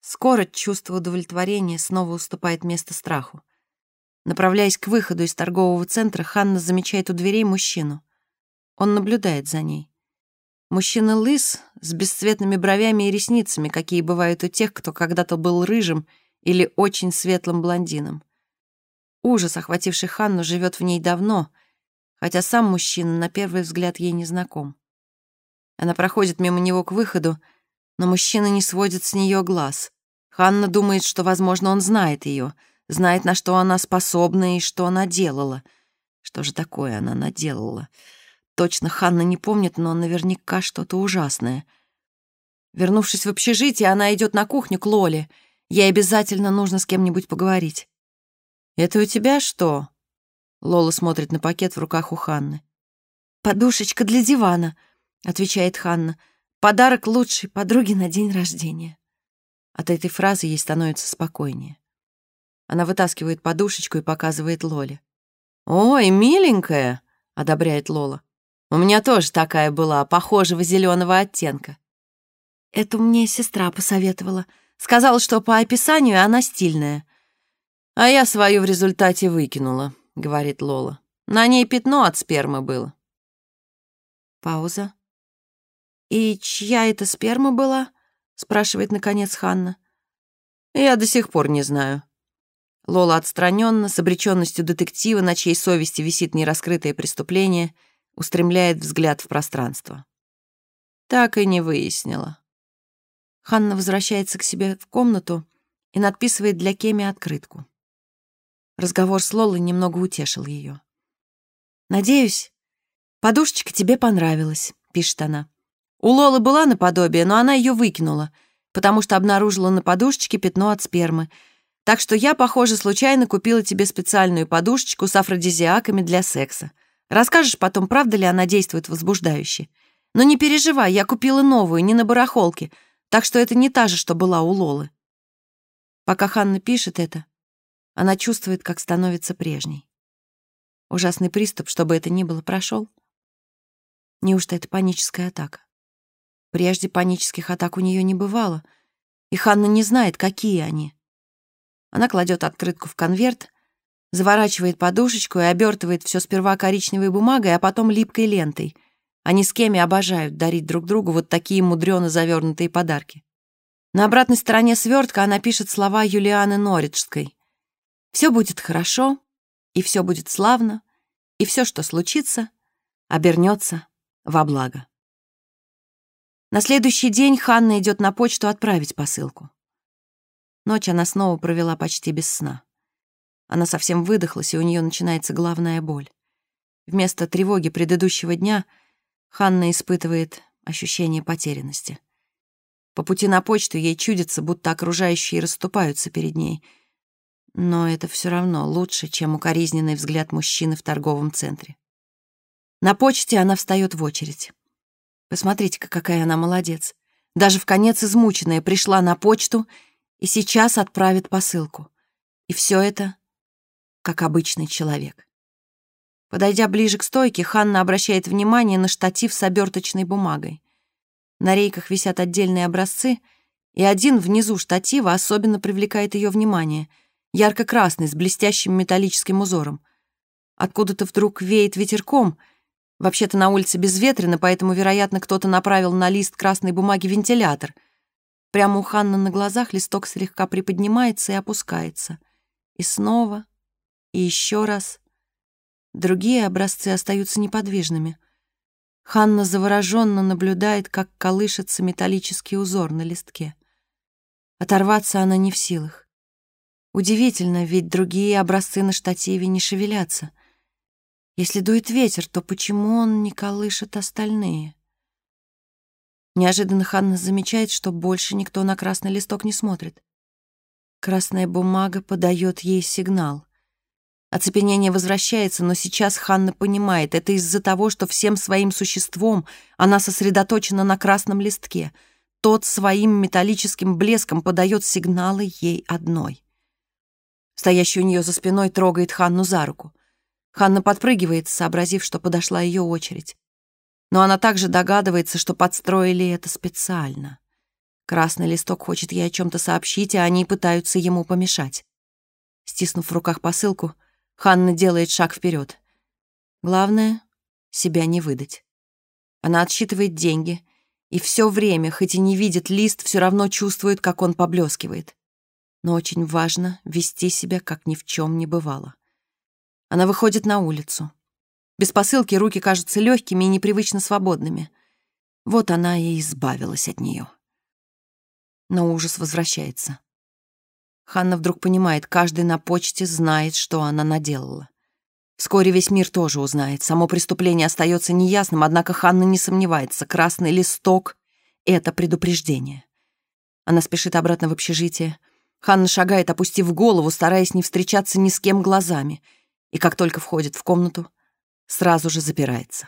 скоро чувство удовлетворения снова уступает место страху. Направляясь к выходу из торгового центра, Ханна замечает у дверей мужчину. Он наблюдает за ней. Мужчина лыс, с бесцветными бровями и ресницами, какие бывают у тех, кто когда-то был рыжим или очень светлым блондином. Ужас, охвативший Ханну, живет в ней давно, хотя сам мужчина на первый взгляд ей не знаком. Она проходит мимо него к выходу, но мужчина не сводит с нее глаз. Ханна думает, что, возможно, он знает ее — знает, на что она способна и что она делала. Что же такое она наделала? Точно Ханна не помнит, но наверняка что-то ужасное. Вернувшись в общежитие, она идет на кухню к Лоле. Ей обязательно нужно с кем-нибудь поговорить. «Это у тебя что?» Лола смотрит на пакет в руках у Ханны. «Подушечка для дивана», — отвечает Ханна. «Подарок лучшей подруге на день рождения». От этой фразы ей становится спокойнее. Она вытаскивает подушечку и показывает Лоле. «Ой, миленькая!» — одобряет Лола. «У меня тоже такая была, похожего зеленого оттенка». «Это мне сестра посоветовала. Сказала, что по описанию она стильная». «А я свою в результате выкинула», — говорит Лола. «На ней пятно от спермы было». Пауза. «И чья это сперма была?» — спрашивает, наконец, Ханна. «Я до сих пор не знаю». Лола отстраненно, с обреченностью детектива, на чьей совести висит нераскрытое преступление, устремляет взгляд в пространство. Так и не выяснила. Ханна возвращается к себе в комнату и надписывает для Кеми открытку. Разговор с Лолой немного утешил ее. «Надеюсь, подушечка тебе понравилась», — пишет она. «У Лолы была наподобие, но она ее выкинула, потому что обнаружила на подушечке пятно от спермы. Так что я, похоже, случайно купила тебе специальную подушечку с афродизиаками для секса. Расскажешь потом, правда ли она действует возбуждающе. Но не переживай, я купила новую, не на барахолке, так что это не та же, что была у Лолы». Пока Ханна пишет это, она чувствует, как становится прежней. Ужасный приступ, чтобы это ни было, прошел. Неужто это паническая атака? Прежде панических атак у нее не бывало, и Ханна не знает, какие они. Она кладет открытку в конверт, заворачивает подушечку и обертывает все сперва коричневой бумагой, а потом липкой лентой. Они с Кеми обожают дарить друг другу вот такие мудрено завернутые подарки. На обратной стороне свертка она пишет слова Юлианы Норриджской. Все будет хорошо, и все будет славно, и все, что случится, обернется во благо. На следующий день Ханна идет на почту отправить посылку. Ночь она снова провела почти без сна. Она совсем выдохлась, и у нее начинается главная боль. Вместо тревоги предыдущего дня Ханна испытывает ощущение потерянности. По пути на почту ей чудится, будто окружающие расступаются перед ней — но это все равно лучше, чем укоризненный взгляд мужчины в торговом центре. На почте она встает в очередь. Посмотрите-ка, какая она молодец. Даже в конец измученная пришла на почту и сейчас отправит посылку. И все это как обычный человек. Подойдя ближе к стойке, Ханна обращает внимание на штатив с оберточной бумагой. На рейках висят отдельные образцы, и один внизу штатива особенно привлекает ее внимание — ярко-красный, с блестящим металлическим узором. Откуда-то вдруг веет ветерком. Вообще-то на улице безветренно, поэтому, вероятно, кто-то направил на лист красной бумаги вентилятор. Прямо у Ханны на глазах листок слегка приподнимается и опускается. И снова, и еще раз. Другие образцы остаются неподвижными. Ханна завороженно наблюдает, как колышется металлический узор на листке. Оторваться она не в силах. Удивительно, ведь другие образцы на штативе не шевелятся. Если дует ветер, то почему он не колышет остальные? Неожиданно Ханна замечает, что больше никто на красный листок не смотрит. Красная бумага подает ей сигнал. Оцепенение возвращается, но сейчас Ханна понимает, это из-за того, что всем своим существом она сосредоточена на красном листке. Тот своим металлическим блеском подает сигналы ей одной. Стоящий у нее за спиной трогает Ханну за руку. Ханна подпрыгивает, сообразив, что подошла ее очередь. Но она также догадывается, что подстроили это специально. Красный листок хочет ей о чем-то сообщить, а они пытаются ему помешать. Стиснув в руках посылку, Ханна делает шаг вперед. Главное — себя не выдать. Она отсчитывает деньги, и все время, хоть и не видит лист, все равно чувствует, как он поблескивает но очень важно вести себя, как ни в чем не бывало. Она выходит на улицу. Без посылки руки кажутся легкими и непривычно свободными. Вот она и избавилась от нее. Но ужас возвращается. Ханна вдруг понимает, каждый на почте знает, что она наделала. Вскоре весь мир тоже узнает. Само преступление остается неясным, однако Ханна не сомневается. Красный листок — это предупреждение. Она спешит обратно в общежитие, Ханна шагает, опустив голову, стараясь не встречаться ни с кем глазами, и как только входит в комнату, сразу же запирается.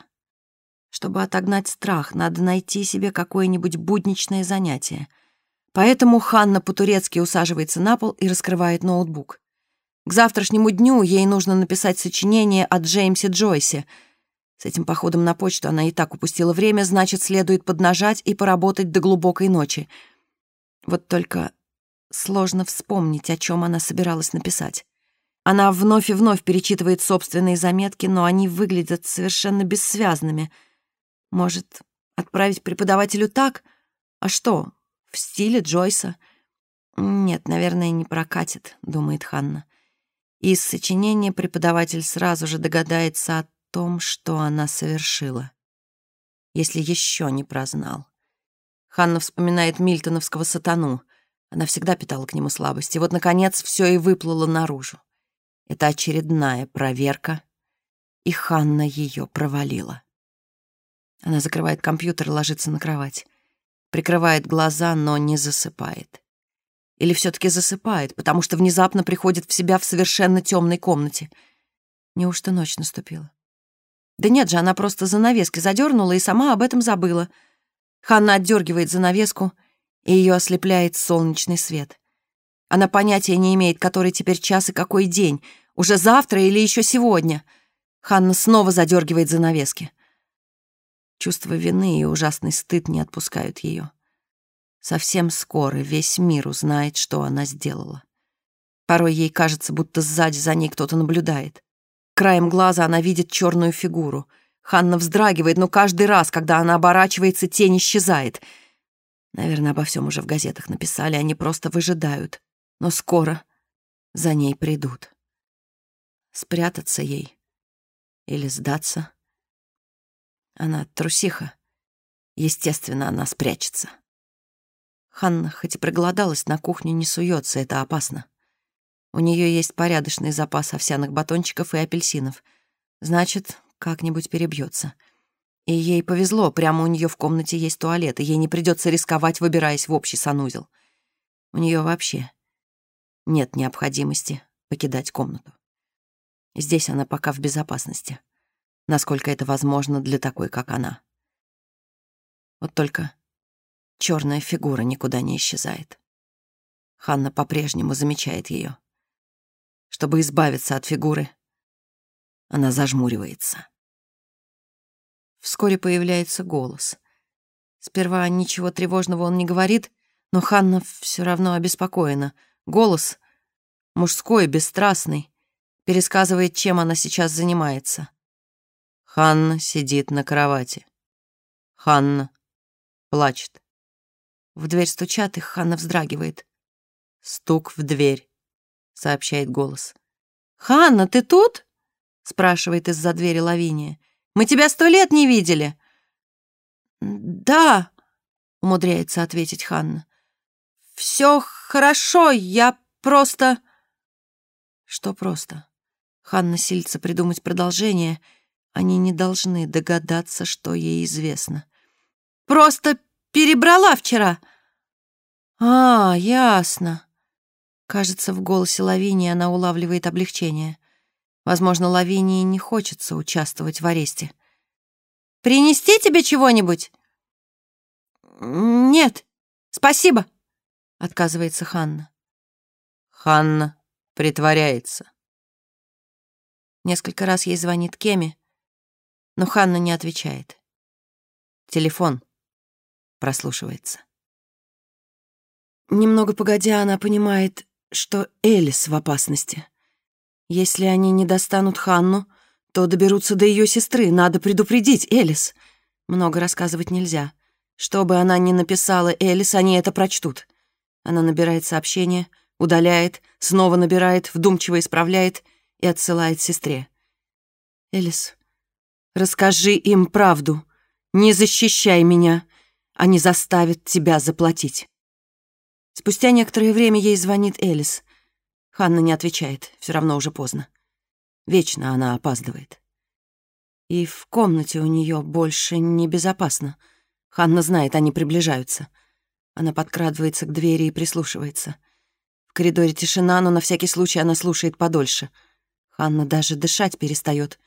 Чтобы отогнать страх, надо найти себе какое-нибудь будничное занятие. Поэтому Ханна по-турецки усаживается на пол и раскрывает ноутбук. К завтрашнему дню ей нужно написать сочинение о Джеймсе Джойсе. С этим походом на почту она и так упустила время, значит, следует поднажать и поработать до глубокой ночи. Вот только Сложно вспомнить, о чем она собиралась написать. Она вновь и вновь перечитывает собственные заметки, но они выглядят совершенно бессвязными. Может, отправить преподавателю так? А что, в стиле Джойса? Нет, наверное, не прокатит, думает Ханна. Из сочинения преподаватель сразу же догадается о том, что она совершила. Если еще не прознал. Ханна вспоминает мильтоновского сатану. Она всегда питала к нему слабость. И вот, наконец, все и выплыло наружу. Это очередная проверка, и Ханна ее провалила. Она закрывает компьютер и ложится на кровать. Прикрывает глаза, но не засыпает. Или все таки засыпает, потому что внезапно приходит в себя в совершенно темной комнате. Неужто ночь наступила? Да нет же, она просто занавески задернула и сама об этом забыла. Ханна отдергивает занавеску, и ее ослепляет солнечный свет. Она понятия не имеет, который теперь час и какой день — уже завтра или еще сегодня?» Ханна снова задергивает занавески. Чувство вины и ужасный стыд не отпускают ее. Совсем скоро весь мир узнает, что она сделала. Порой ей кажется, будто сзади за ней кто-то наблюдает. Краем глаза она видит черную фигуру. Ханна вздрагивает, но каждый раз, когда она оборачивается, тень исчезает. Наверное, обо всем уже в газетах написали, они просто выжидают. Но скоро за ней придут. Спрятаться ей или сдаться. Она трусиха. Естественно, она спрячется. Ханна, хоть и проголодалась, на кухню не суется, это опасно. У нее есть порядочный запас овсяных батончиков и апельсинов. Значит, как-нибудь перебьется. И ей повезло, прямо у нее в комнате есть туалет, и ей не придется рисковать, выбираясь в общий санузел. У нее вообще нет необходимости покидать комнату. Здесь она пока в безопасности. Насколько это возможно для такой, как она. Вот только черная фигура никуда не исчезает. Ханна по-прежнему замечает ее. Чтобы избавиться от фигуры, она зажмуривается. Вскоре появляется голос. Сперва ничего тревожного он не говорит, но Ханна все равно обеспокоена. Голос мужской, бесстрастный, пересказывает, чем она сейчас занимается. Ханна сидит на кровати. Ханна плачет. В дверь стучат, и Ханна вздрагивает. «Стук в дверь», — сообщает голос. «Ханна, ты тут?» — спрашивает из-за двери Лавиния. «Мы тебя сто лет не видели». «Да», — умудряется ответить Ханна. «Все хорошо, я просто...» «Что просто?» Ханна силится придумать продолжение. Они не должны догадаться, что ей известно. «Просто перебрала вчера!» «А, ясно!» Кажется, в голосе Лавинии она улавливает облегчение. Возможно, Лавинии не хочется участвовать в аресте. «Принести тебе чего-нибудь?» «Нет, спасибо», — отказывается Ханна. Ханна притворяется. Несколько раз ей звонит Кеми, но Ханна не отвечает. Телефон прослушивается. Немного погодя, она понимает, что Элис в опасности. Если они не достанут Ханну, то доберутся до ее сестры. Надо предупредить Элис. Много рассказывать нельзя. Что бы она ни написала Элис, они это прочтут. Она набирает сообщение, удаляет, снова набирает, вдумчиво исправляет и отсылает сестре. «Элис, расскажи им правду. Не защищай меня. Они заставят тебя заплатить». Спустя некоторое время ей звонит Элис. Ханна не отвечает, все равно уже поздно. Вечно она опаздывает. И в комнате у нее больше небезопасно. Ханна знает, они приближаются. Она подкрадывается к двери и прислушивается. В коридоре тишина, но на всякий случай она слушает подольше — Анна даже дышать перестает.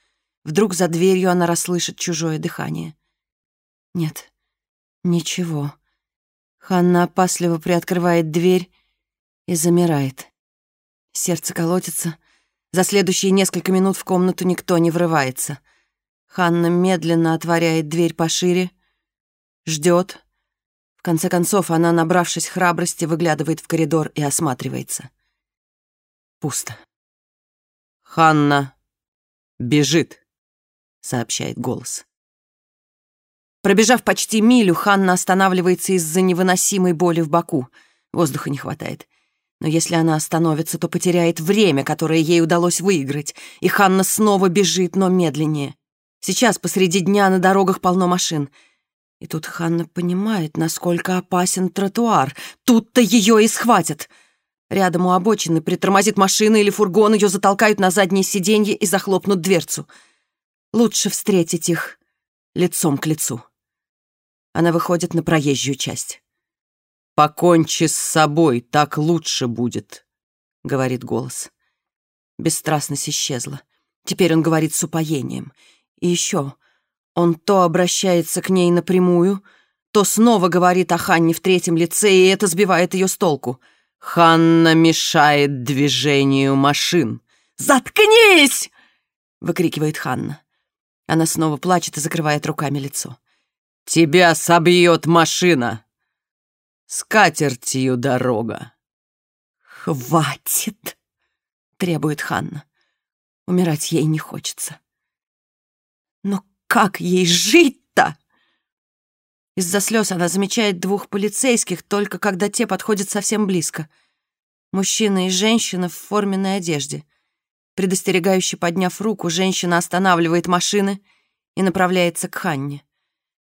Вдруг за дверью она расслышит чужое дыхание. Нет, ничего. Ханна опасливо приоткрывает дверь и замирает. Сердце колотится. За следующие несколько минут в комнату никто не врывается. Ханна медленно отворяет дверь пошире, ждет. В конце концов, она, набравшись храбрости, выглядывает в коридор и осматривается. Пусто. «Ханна бежит», — сообщает голос. Пробежав почти милю, Ханна останавливается из-за невыносимой боли в боку. Воздуха не хватает. Но если она остановится, то потеряет время, которое ей удалось выиграть, и Ханна снова бежит, но медленнее. Сейчас посреди дня на дорогах полно машин. И тут Ханна понимает, насколько опасен тротуар. Тут-то ее и схватят. Рядом у обочины притормозит машина или фургон, ее затолкают на заднее сиденье и захлопнут дверцу. Лучше встретить их лицом к лицу. Она выходит на проезжую часть. «Покончи с собой, так лучше будет», — говорит голос. Бесстрастность исчезла. Теперь он говорит с упоением. И еще он то обращается к ней напрямую, то снова говорит о Ханне в третьем лице, и это сбивает ее с толку. «Ханна мешает движению машин». «Заткнись!» — выкрикивает Ханна. Она снова плачет и закрывает руками лицо. Тебя собьет машина. С катертью дорога. Хватит, требует Ханна. Умирать ей не хочется. Но как ей жить-то? Из-за слез она замечает двух полицейских, только когда те подходят совсем близко. Мужчина и женщина в форменной одежде. Предостерегающе подняв руку, женщина останавливает машины и направляется к Ханне.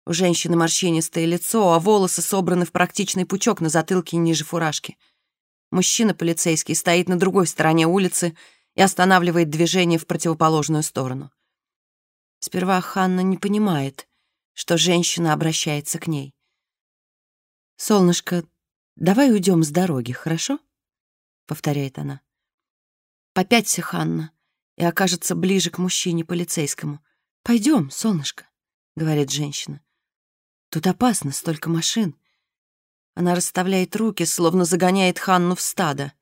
У женщины морщинистое лицо, а волосы собраны в практичный пучок на затылке ниже фуражки. Мужчина полицейский стоит на другой стороне улицы и останавливает движение в противоположную сторону. Сперва Ханна не понимает, что женщина обращается к ней. «Солнышко, давай уйдем с дороги, хорошо?» — повторяет она. Попяться, Ханна, и окажется ближе к мужчине полицейскому. «Пойдем, солнышко», — говорит женщина. Тут опасно, столько машин. Она расставляет руки, словно загоняет Ханну в стадо.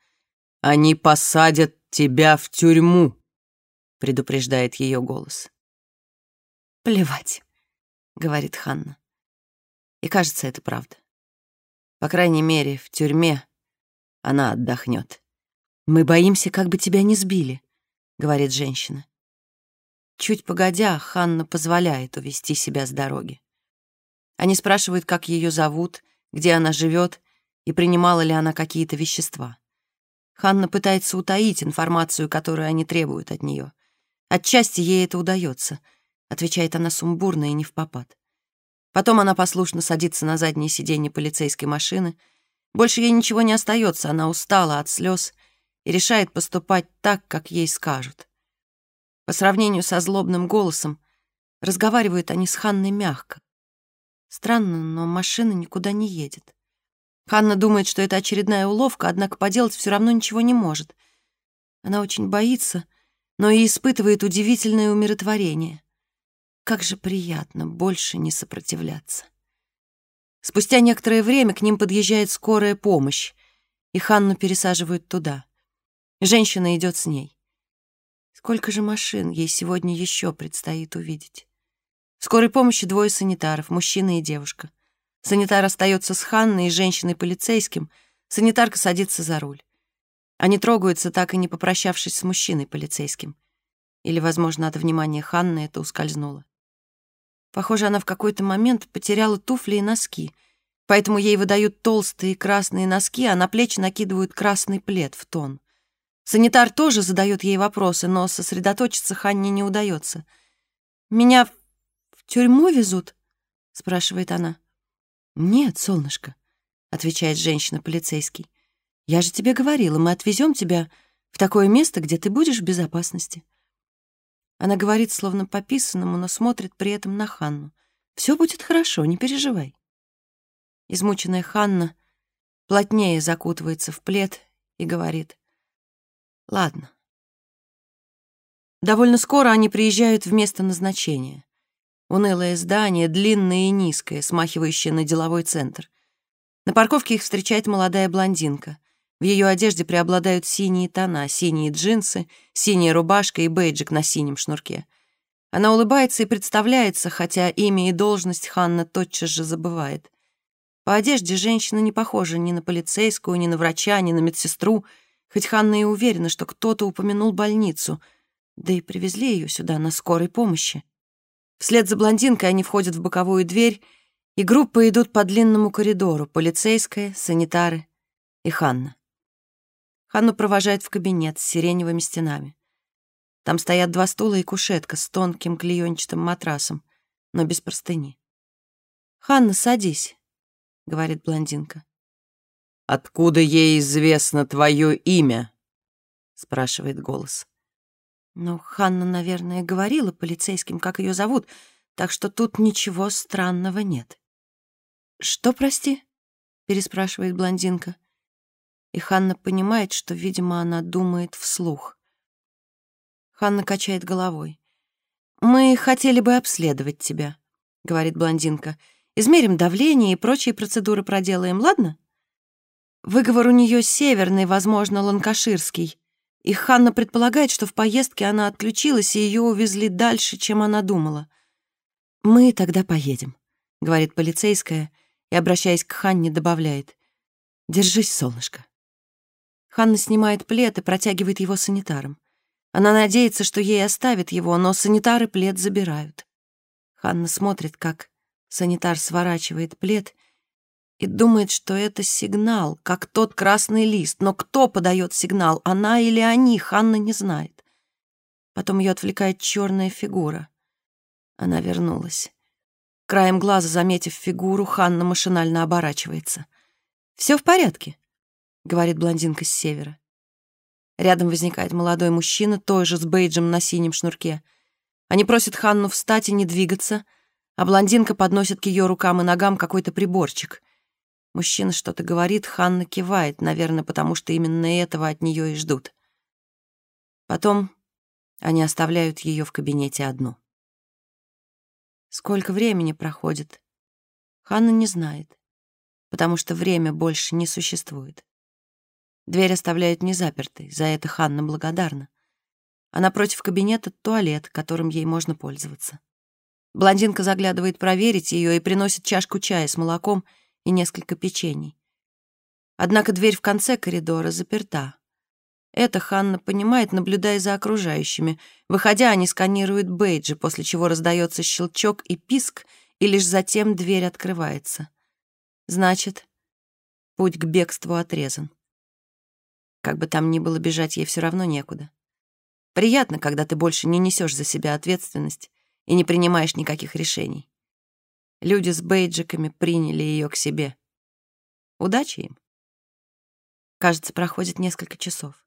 «Они посадят тебя в тюрьму», — предупреждает ее голос. «Плевать», — говорит Ханна. И кажется, это правда. По крайней мере, в тюрьме она отдохнет. «Мы боимся, как бы тебя не сбили», — говорит женщина. Чуть погодя, Ханна позволяет увести себя с дороги. Они спрашивают, как ее зовут, где она живет и принимала ли она какие-то вещества. Ханна пытается утаить информацию, которую они требуют от нее. Отчасти ей это удается, отвечает она сумбурно и не в попад. Потом она послушно садится на заднее сиденье полицейской машины. Больше ей ничего не остается, она устала от слез и решает поступать так, как ей скажут. По сравнению со злобным голосом, разговаривают они с Ханной мягко, Странно, но машина никуда не едет. Ханна думает, что это очередная уловка, однако поделать все равно ничего не может. Она очень боится, но и испытывает удивительное умиротворение. Как же приятно больше не сопротивляться. Спустя некоторое время к ним подъезжает скорая помощь, и Ханну пересаживают туда. Женщина идет с ней. Сколько же машин ей сегодня еще предстоит увидеть? В скорой помощи двое санитаров, мужчина и девушка. Санитар остается с Ханной и женщиной-полицейским, санитарка садится за руль. Они трогаются, так и не попрощавшись с мужчиной-полицейским. Или, возможно, от внимания Ханны это ускользнуло. Похоже, она в какой-то момент потеряла туфли и носки, поэтому ей выдают толстые красные носки, а на плечи накидывают красный плед в тон. Санитар тоже задает ей вопросы, но сосредоточиться Ханне не удается. «Меня тюрьму везут?» — спрашивает она. «Нет, солнышко», — отвечает женщина-полицейский. «Я же тебе говорила, мы отвезем тебя в такое место, где ты будешь в безопасности». Она говорит, словно по писанному, но смотрит при этом на Ханну. «Все будет хорошо, не переживай». Измученная Ханна плотнее закутывается в плед и говорит. «Ладно». Довольно скоро они приезжают в место назначения. Унылое здание, длинное и низкое, смахивающее на деловой центр. На парковке их встречает молодая блондинка. В ее одежде преобладают синие тона, синие джинсы, синяя рубашка и бейджик на синем шнурке. Она улыбается и представляется, хотя имя и должность Ханна тотчас же забывает. По одежде женщина не похожа ни на полицейскую, ни на врача, ни на медсестру, хоть Ханна и уверена, что кто-то упомянул больницу, Да и привезли ее сюда на скорой помощи. Вслед за блондинкой они входят в боковую дверь, и группы идут по длинному коридору, полицейская, санитары и Ханна. Ханну провожает в кабинет с сиреневыми стенами. Там стоят два стула и кушетка с тонким клеенчатым матрасом, но без простыни. «Ханна, садись», — говорит блондинка. «Откуда ей известно твое имя?» — спрашивает голос. Ну, Ханна, наверное, говорила полицейским, как ее зовут, так что тут ничего странного нет. «Что, прости?» — переспрашивает блондинка. И Ханна понимает, что, видимо, она думает вслух. Ханна качает головой. «Мы хотели бы обследовать тебя», — говорит блондинка. «Измерим давление и прочие процедуры проделаем, ладно?» Выговор у нее северный, возможно, ланкаширский. И Ханна предполагает, что в поездке она отключилась, и ее увезли дальше, чем она думала. «Мы тогда поедем», — говорит полицейская, и, обращаясь к Ханне, добавляет. «Держись, солнышко». Ханна снимает плед и протягивает его санитарам. Она надеется, что ей оставят его, но санитары плед забирают. Ханна смотрит, как санитар сворачивает плед и думает, что это сигнал, как тот красный лист. Но кто подает сигнал, она или они, Ханна не знает. Потом ее отвлекает черная фигура. Она вернулась. Краем глаза, заметив фигуру, Ханна машинально оборачивается. «Все в порядке», говорит блондинка с севера. Рядом возникает молодой мужчина, той же с бейджем на синем шнурке. Они просят Ханну встать и не двигаться, а блондинка подносит к ее рукам и ногам какой-то приборчик. Мужчина что-то говорит, Ханна кивает, наверное, потому что именно этого от нее и ждут. Потом они оставляют ее в кабинете одну. Сколько времени проходит, Ханна не знает, потому что время больше не существует. Дверь оставляют незапертой, за это Ханна благодарна. А напротив кабинета туалет, которым ей можно пользоваться. Блондинка заглядывает проверить ее и приносит чашку чая с молоком и несколько печений. Однако дверь в конце коридора заперта. Это Ханна понимает, наблюдая за окружающими. Выходя, они сканируют бейджи, после чего раздается щелчок и писк, и лишь затем дверь открывается. Значит, путь к бегству отрезан. Как бы там ни было, бежать ей все равно некуда. Приятно, когда ты больше не несешь за себя ответственность и не принимаешь никаких решений. Люди с бейджиками приняли ее к себе. Удачи им. Кажется, проходит несколько часов.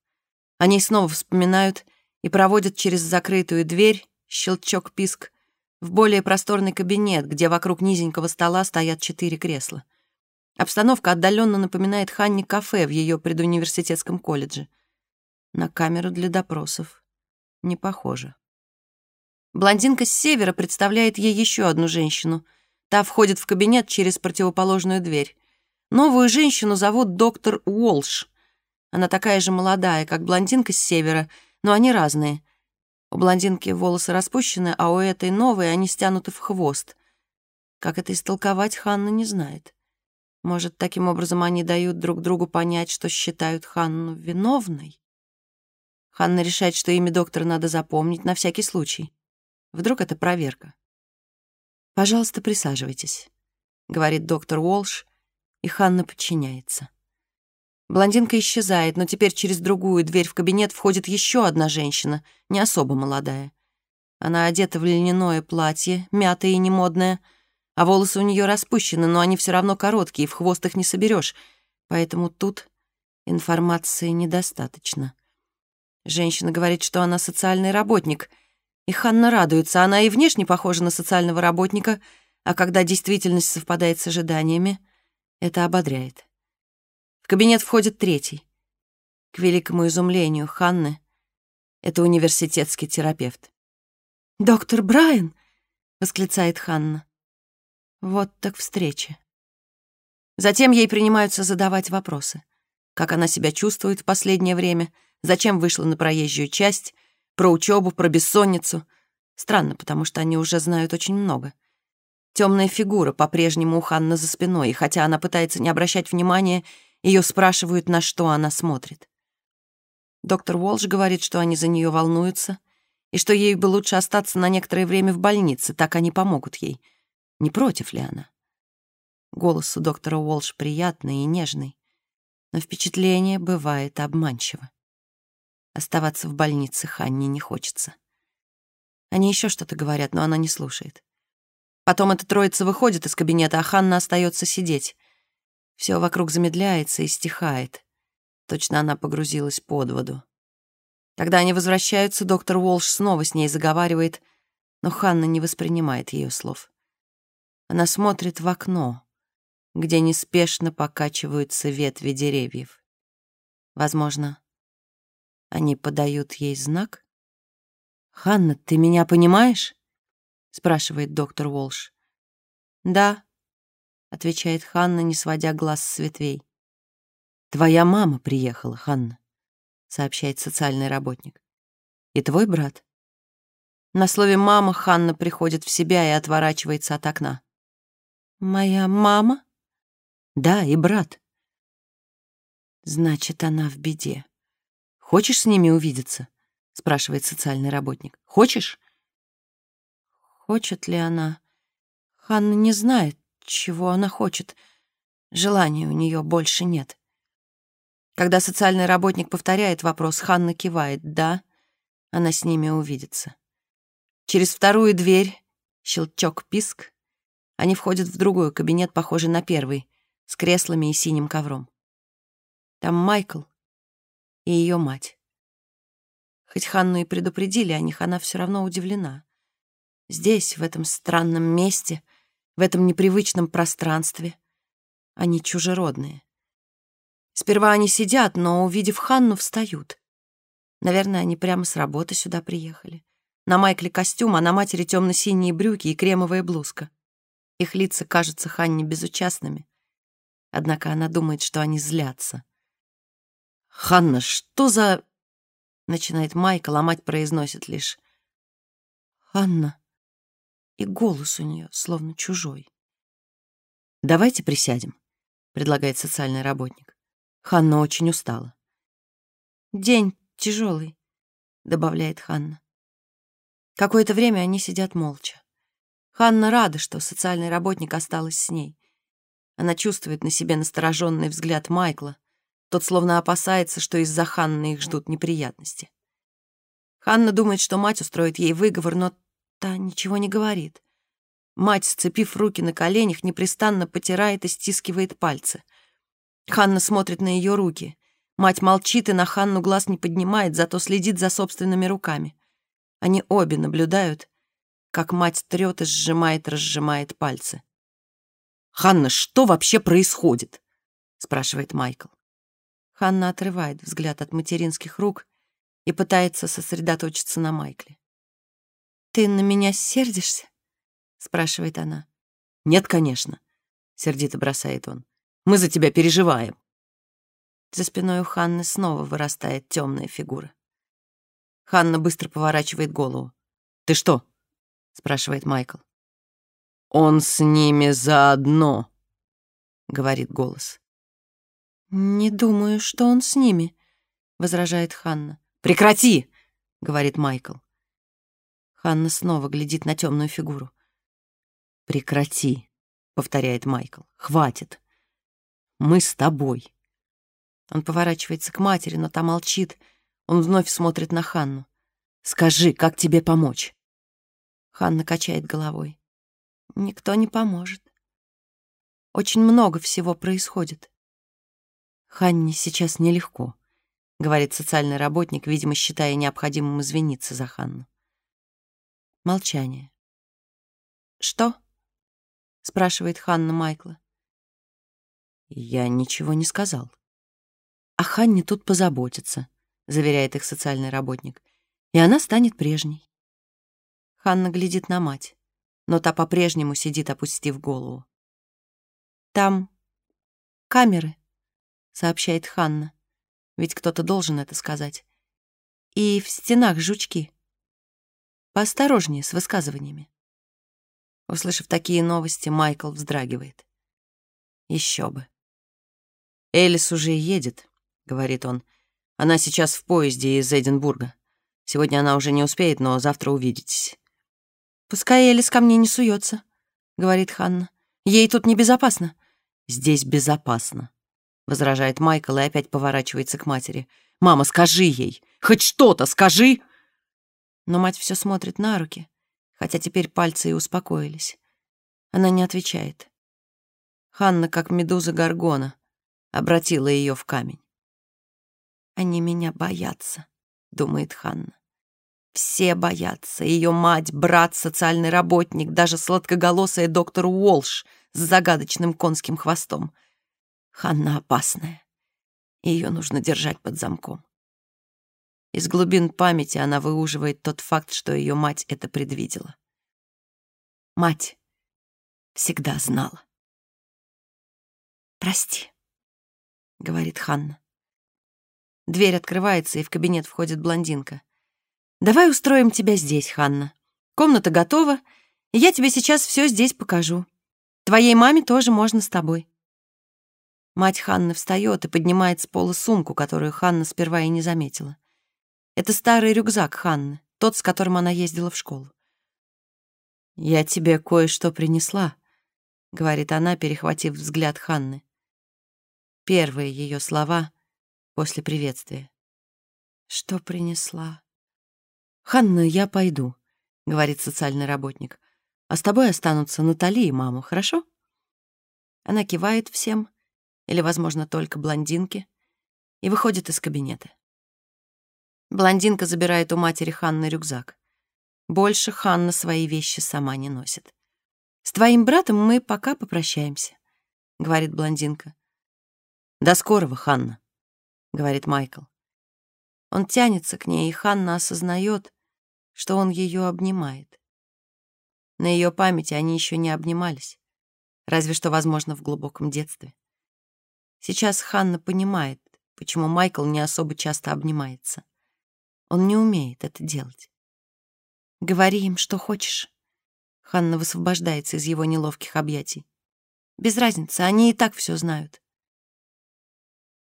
Они снова вспоминают и проводят через закрытую дверь, щелчок-писк, в более просторный кабинет, где вокруг низенького стола стоят четыре кресла. Обстановка отдаленно напоминает Ханне кафе в ее предуниверситетском колледже. На камеру для допросов не похоже. Блондинка с севера представляет ей еще одну женщину. Та входит в кабинет через противоположную дверь. Новую женщину зовут доктор Уолш. Она такая же молодая, как блондинка с севера, но они разные. У блондинки волосы распущены, а у этой новой они стянуты в хвост. Как это истолковать, Ханна не знает. Может, таким образом они дают друг другу понять, что считают Ханну виновной? Ханна решает, что имя доктора надо запомнить на всякий случай. Вдруг это проверка. «Пожалуйста, присаживайтесь», — говорит доктор Уолш, и Ханна подчиняется. Блондинка исчезает, но теперь через другую дверь в кабинет входит еще одна женщина, не особо молодая. Она одета в льняное платье, мятое и немодное, — а волосы у нее распущены, но они все равно короткие, в хвост их не соберешь, поэтому тут информации недостаточно. Женщина говорит, что она социальный работник, и Ханна радуется, она и внешне похожа на социального работника, а когда действительность совпадает с ожиданиями, это ободряет. В кабинет входит третий. К великому изумлению Ханны это университетский терапевт. «Доктор Брайан!» — восклицает Ханна. Вот так встреча. Затем ей принимаются задавать вопросы. Как она себя чувствует в последнее время, зачем вышла на проезжую часть, про учебу, про бессонницу. Странно, потому что они уже знают очень много. Темная фигура по-прежнему у Ханны за спиной, и хотя она пытается не обращать внимания, ее спрашивают, на что она смотрит. Доктор Уолш говорит, что они за нее волнуются, и что ей бы лучше остаться на некоторое время в больнице, так они помогут ей. Не против ли она? Голос у доктора Уолш приятный и нежный, но впечатление бывает обманчиво. Оставаться в больнице Ханне не хочется. Они еще что-то говорят, но она не слушает. Потом эта троица выходит из кабинета, а Ханна остается сидеть. Все вокруг замедляется и стихает. Точно она погрузилась под воду. Когда они возвращаются, доктор Уолш снова с ней заговаривает, но Ханна не воспринимает ее слов. Она смотрит в окно, где неспешно покачиваются ветви деревьев. Возможно, они подают ей знак? «Ханна, ты меня понимаешь?» — спрашивает доктор Уолш. «Да», — отвечает Ханна, не сводя глаз с ветвей. «Твоя мама приехала, Ханна», — сообщает социальный работник. «И твой брат». На слове «мама» Ханна приходит в себя и отворачивается от окна. «Моя мама?» «Да, и брат». «Значит, она в беде. Хочешь с ними увидеться?» — спрашивает социальный работник. «Хочешь?» Хочет ли она? Ханна не знает, чего она хочет. Желания у нее больше нет. Когда социальный работник повторяет вопрос, Ханна кивает «да», она с ними увидится. Через вторую дверь, щелчок-писк, они входят в другой кабинет, похожий на первый, с креслами и синим ковром. Там Майкл и ее мать. Хоть Ханну и предупредили о них, она все равно удивлена. Здесь, в этом странном месте, в этом непривычном пространстве, они чужеродные. Сперва они сидят, но, увидев Ханну, встают. Наверное, они прямо с работы сюда приехали. На Майкле костюм, а на матери темно-синие брюки и кремовая блузка. Их лица кажутся Ханне безучастными. Однако она думает, что они злятся. «Ханна, что за...» — начинает Майкл, а мать произносит лишь «Ханна». И голос у нее словно чужой. «Давайте присядем», — предлагает социальный работник. Ханна очень устала. «День тяжелый», — добавляет Ханна. Какое-то время они сидят молча. Ханна рада, что социальный работник осталась с ней. Она чувствует на себе настороженный взгляд Майкла. Тот словно опасается, что из-за Ханны их ждут неприятности. Ханна думает, что мать устроит ей выговор, но та ничего не говорит. Мать, сцепив руки на коленях, непрестанно потирает и стискивает пальцы — Ханна смотрит на ее руки. Мать молчит и на Ханну глаз не поднимает, зато следит за собственными руками. Они обе наблюдают, как мать трет и сжимает, разжимает пальцы. «Ханна, что вообще происходит?» — спрашивает Майкл. Ханна отрывает взгляд от материнских рук и пытается сосредоточиться на Майкле. «Ты на меня сердишься?» — спрашивает она. «Нет, конечно», — сердито бросает он. Мы за тебя переживаем». За спиной у Ханны снова вырастает темная фигура. Ханна быстро поворачивает голову. «Ты что?» — спрашивает Майкл. «Он с ними заодно», — говорит голос. «Не думаю, что он с ними», — возражает Ханна. «Прекрати!» — говорит Майкл. Ханна снова глядит на темную фигуру. «Прекрати», — повторяет Майкл. «Хватит. Мы с тобой». Он поворачивается к матери, но та молчит. Он вновь смотрит на Ханну. «Скажи, как тебе помочь?» Ханна качает головой. «Никто не поможет. Очень много всего происходит». «Ханне сейчас нелегко», — говорит социальный работник, видимо, считая необходимым извиниться за Ханну. Молчание. «Что?» — спрашивает Ханна Майкла. Я ничего не сказал. О Ханне тут позаботится, заверяет их социальный работник. И она станет прежней. Ханна глядит на мать, но та по-прежнему сидит, опустив голову. «Там камеры», — сообщает Ханна, ведь кто-то должен это сказать. «И в стенах жучки. Поосторожнее с высказываниями». Услышав такие новости, Майкл вздрагивает. Еще бы. «Элис уже едет», — говорит он. «Она сейчас в поезде из Эдинбурга. Сегодня она уже не успеет, но завтра увидитесь». «Пускай Элис ко мне не суется», — говорит Ханна. «Ей тут небезопасно». «Здесь безопасно», — возражает Майкл и опять поворачивается к матери. «Мама, скажи ей! Хоть что-то скажи!» Но мать все смотрит на руки, хотя теперь пальцы и успокоились. Она не отвечает. Ханна, как медуза Гаргона, обратила ее в камень. «Они меня боятся», — думает Ханна. Все боятся. Ее мать, брат, социальный работник, даже сладкоголосая доктор Уолш с загадочным конским хвостом. Ханна опасная. Ее нужно держать под замком. Из глубин памяти она выуживает тот факт, что ее мать это предвидела. Мать всегда знала. «Прости», — говорит Ханна. Дверь открывается, и в кабинет входит блондинка. «Давай устроим тебя здесь, Ханна. Комната готова, и я тебе сейчас все здесь покажу. Твоей маме тоже можно с тобой». Мать Ханны встает и поднимает с пола сумку, которую Ханна сперва и не заметила. Это старый рюкзак Ханны, тот, с которым она ездила в школу. «Я тебе кое-что принесла», — говорит она, перехватив взгляд Ханны. Первые ее слова после приветствия. «Что принесла?» «Ханна, я пойду», — говорит социальный работник. «А с тобой останутся Натали и мама, хорошо?» Она кивает всем, или, возможно, только блондинке, и выходит из кабинета. Блондинка забирает у матери Ханны рюкзак. Больше Ханна свои вещи сама не носит. «С твоим братом мы пока попрощаемся», — говорит блондинка. «До скорого, Ханна», — говорит Майкл. Он тянется к ней, и Ханна осознает, что он ее обнимает. На ее памяти они еще не обнимались, разве что, возможно, в глубоком детстве. Сейчас Ханна понимает, почему Майкл не особо часто обнимается. Он не умеет это делать. «Говори им, что хочешь». Ханна высвобождается из его неловких объятий. «Без разницы, они и так все знают».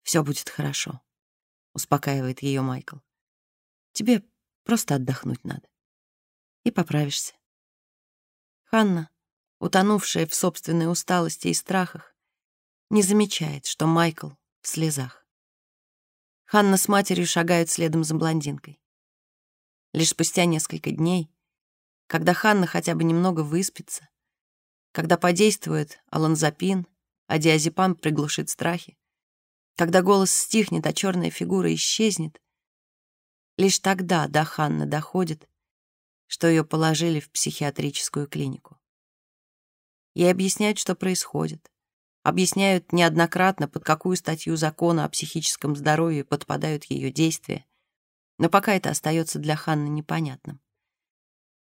«Все будет хорошо», — успокаивает ее Майкл. «Тебе Просто отдохнуть надо. И поправишься. Ханна, утонувшая в собственной усталости и страхах, не замечает, что Майкл в слезах. Ханна с матерью шагают следом за блондинкой. Лишь спустя несколько дней, когда Ханна хотя бы немного выспится, когда подействует аланзапин, а диазепам приглушит страхи, когда голос стихнет, а черная фигура исчезнет, Лишь тогда до Ханны доходит, что ее положили в психиатрическую клинику. Ей объясняют, что происходит. Объясняют неоднократно, под какую статью закона о психическом здоровье подпадают ее действия. Но пока это остается для Ханны непонятным.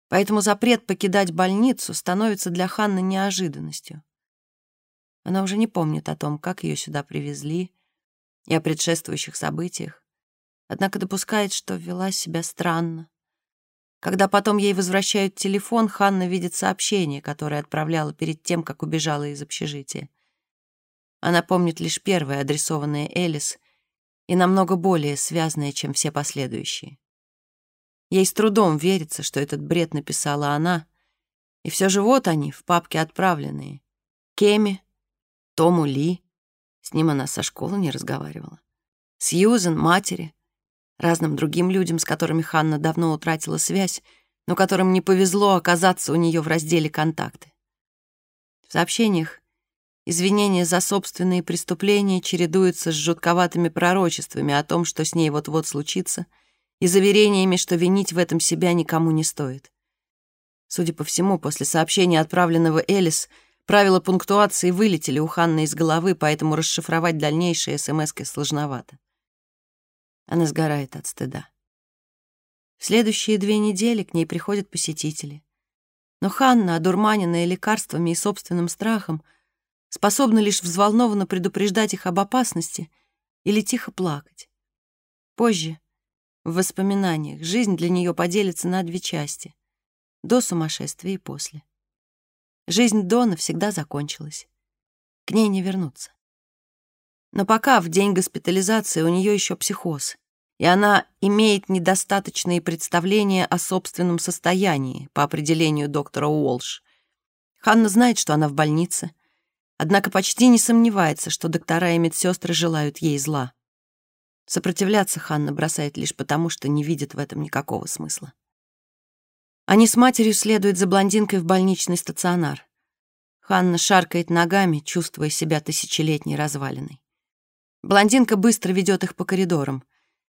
Поэтому запрет покидать больницу становится для Ханны неожиданностью. Она уже не помнит о том, как ее сюда привезли, и о предшествующих событиях однако допускает, что вела себя странно. Когда потом ей возвращают телефон, Ханна видит сообщение, которое отправляла перед тем, как убежала из общежития. Она помнит лишь первое, адресованное Элис, и намного более связанное, чем все последующие. Ей с трудом верится, что этот бред написала она, и все же вот они, в папке отправленные. Кеми, Тому Ли, с ним она со школы не разговаривала, Сьюзен, матери — разным другим людям, с которыми Ханна давно утратила связь, но которым не повезло оказаться у нее в разделе «Контакты». В сообщениях извинения за собственные преступления чередуются с жутковатыми пророчествами о том, что с ней вот-вот случится, и заверениями, что винить в этом себя никому не стоит. Судя по всему, после сообщения, отправленного Элис, правила пунктуации вылетели у Ханны из головы, поэтому расшифровать дальнейшие смс сложновато. Она сгорает от стыда. В следующие две недели к ней приходят посетители. Но Ханна, одурманенная лекарствами и собственным страхом, способна лишь взволнованно предупреждать их об опасности или тихо плакать. Позже, в воспоминаниях, жизнь для нее поделится на две части — до сумасшествия и после. Жизнь до навсегда закончилась. К ней не вернуться. Но пока в день госпитализации у нее еще психоз и она имеет недостаточные представления о собственном состоянии по определению доктора Уолш. Ханна знает, что она в больнице, однако почти не сомневается, что доктора и медсестры желают ей зла. Сопротивляться Ханна бросает лишь потому, что не видит в этом никакого смысла. Они с матерью следуют за блондинкой в больничный стационар. Ханна шаркает ногами, чувствуя себя тысячелетней развалиной. Блондинка быстро ведет их по коридорам.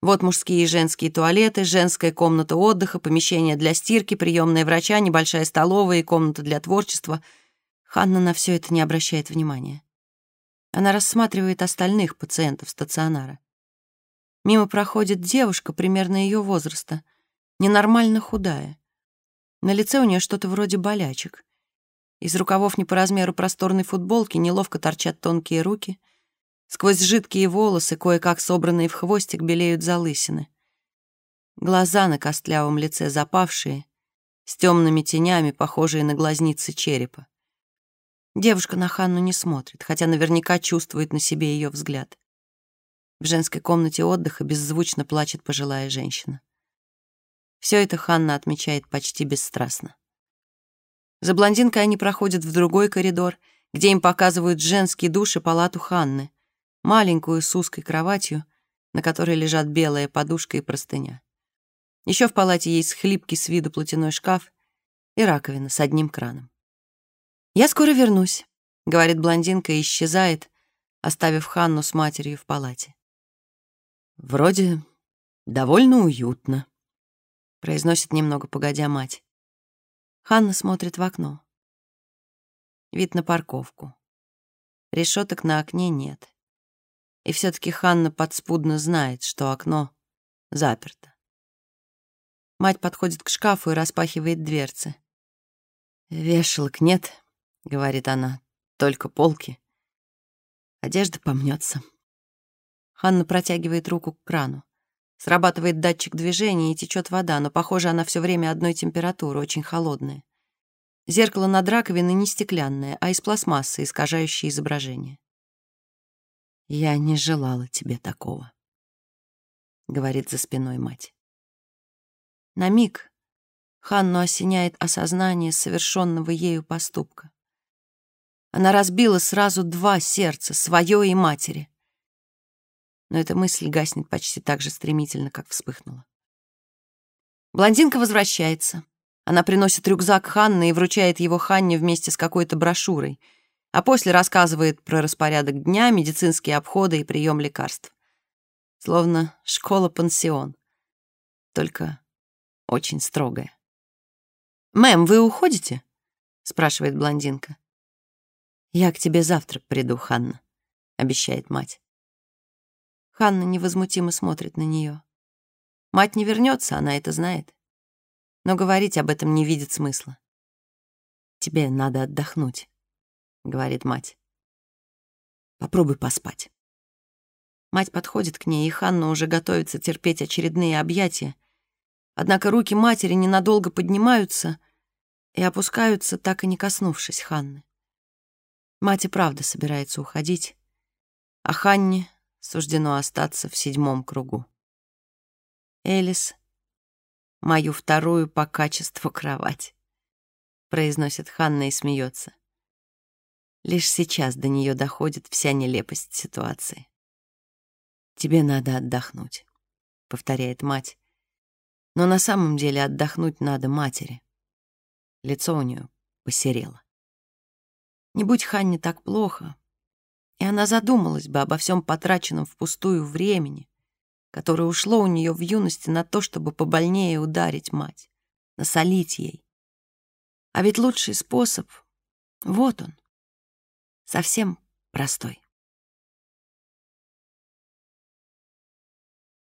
Вот мужские и женские туалеты, женская комната отдыха, помещение для стирки, приемная врача, небольшая столовая и комната для творчества. Ханна на все это не обращает внимания. Она рассматривает остальных пациентов стационара. Мимо проходит девушка примерно ее возраста, ненормально худая. На лице у нее что-то вроде болячек. Из рукавов не по размеру просторной футболки неловко торчат тонкие руки. Сквозь жидкие волосы, кое-как собранные в хвостик, белеют залысины. Глаза на костлявом лице запавшие, с темными тенями, похожие на глазницы черепа. Девушка на Ханну не смотрит, хотя наверняка чувствует на себе ее взгляд. В женской комнате отдыха беззвучно плачет пожилая женщина. Все это Ханна отмечает почти бесстрастно. За блондинкой они проходят в другой коридор, где им показывают женский душ и палату Ханны, маленькую с узкой кроватью, на которой лежат белая подушка и простыня. Еще в палате есть хлипкий с виду платяной шкаф и раковина с одним краном. «Я скоро вернусь», — говорит блондинка и исчезает, оставив Ханну с матерью в палате. «Вроде довольно уютно», произносит немного погодя мать. Ханна смотрит в окно. Вид на парковку. Решеток на окне нет. И все таки Ханна подспудно знает, что окно заперто. Мать подходит к шкафу и распахивает дверцы. «Вешалок нет», — говорит она, — «только полки. Одежда помнется. Ханна протягивает руку к крану. Срабатывает датчик движения и течет вода, но, похоже, она все время одной температуры, очень холодная. Зеркало над раковиной не стеклянное, а из пластмассы, искажающее изображение. «Я не желала тебе такого», — говорит за спиной мать. На миг Ханну осеняет осознание совершенного ею поступка. Она разбила сразу два сердца, свое и матери но эта мысль гаснет почти так же стремительно, как вспыхнула. Блондинка возвращается. Она приносит рюкзак Ханны и вручает его Ханне вместе с какой-то брошюрой, а после рассказывает про распорядок дня, медицинские обходы и прием лекарств. Словно школа-пансион, только очень строгая. «Мэм, вы уходите?» — спрашивает блондинка. «Я к тебе завтра приду, Ханна», — обещает мать. Ханна невозмутимо смотрит на нее. Мать не вернется, она это знает. Но говорить об этом не видит смысла. «Тебе надо отдохнуть», — говорит мать. «Попробуй поспать». Мать подходит к ней, и Ханна уже готовится терпеть очередные объятия. Однако руки матери ненадолго поднимаются и опускаются, так и не коснувшись Ханны. Мать и правда собирается уходить, а Ханне суждено остаться в седьмом кругу. Элис — мою вторую по качеству кровать, произносит Ханна и смеется. Лишь сейчас до нее доходит вся нелепость ситуации. «Тебе надо отдохнуть», — повторяет мать. Но на самом деле отдохнуть надо матери. Лицо у нее посерело. Не будь Ханне так плохо, и она задумалась бы обо всем потраченном впустую времени, которое ушло у нее в юности на то, чтобы побольнее ударить мать, насолить ей. А ведь лучший способ — вот он, совсем простой.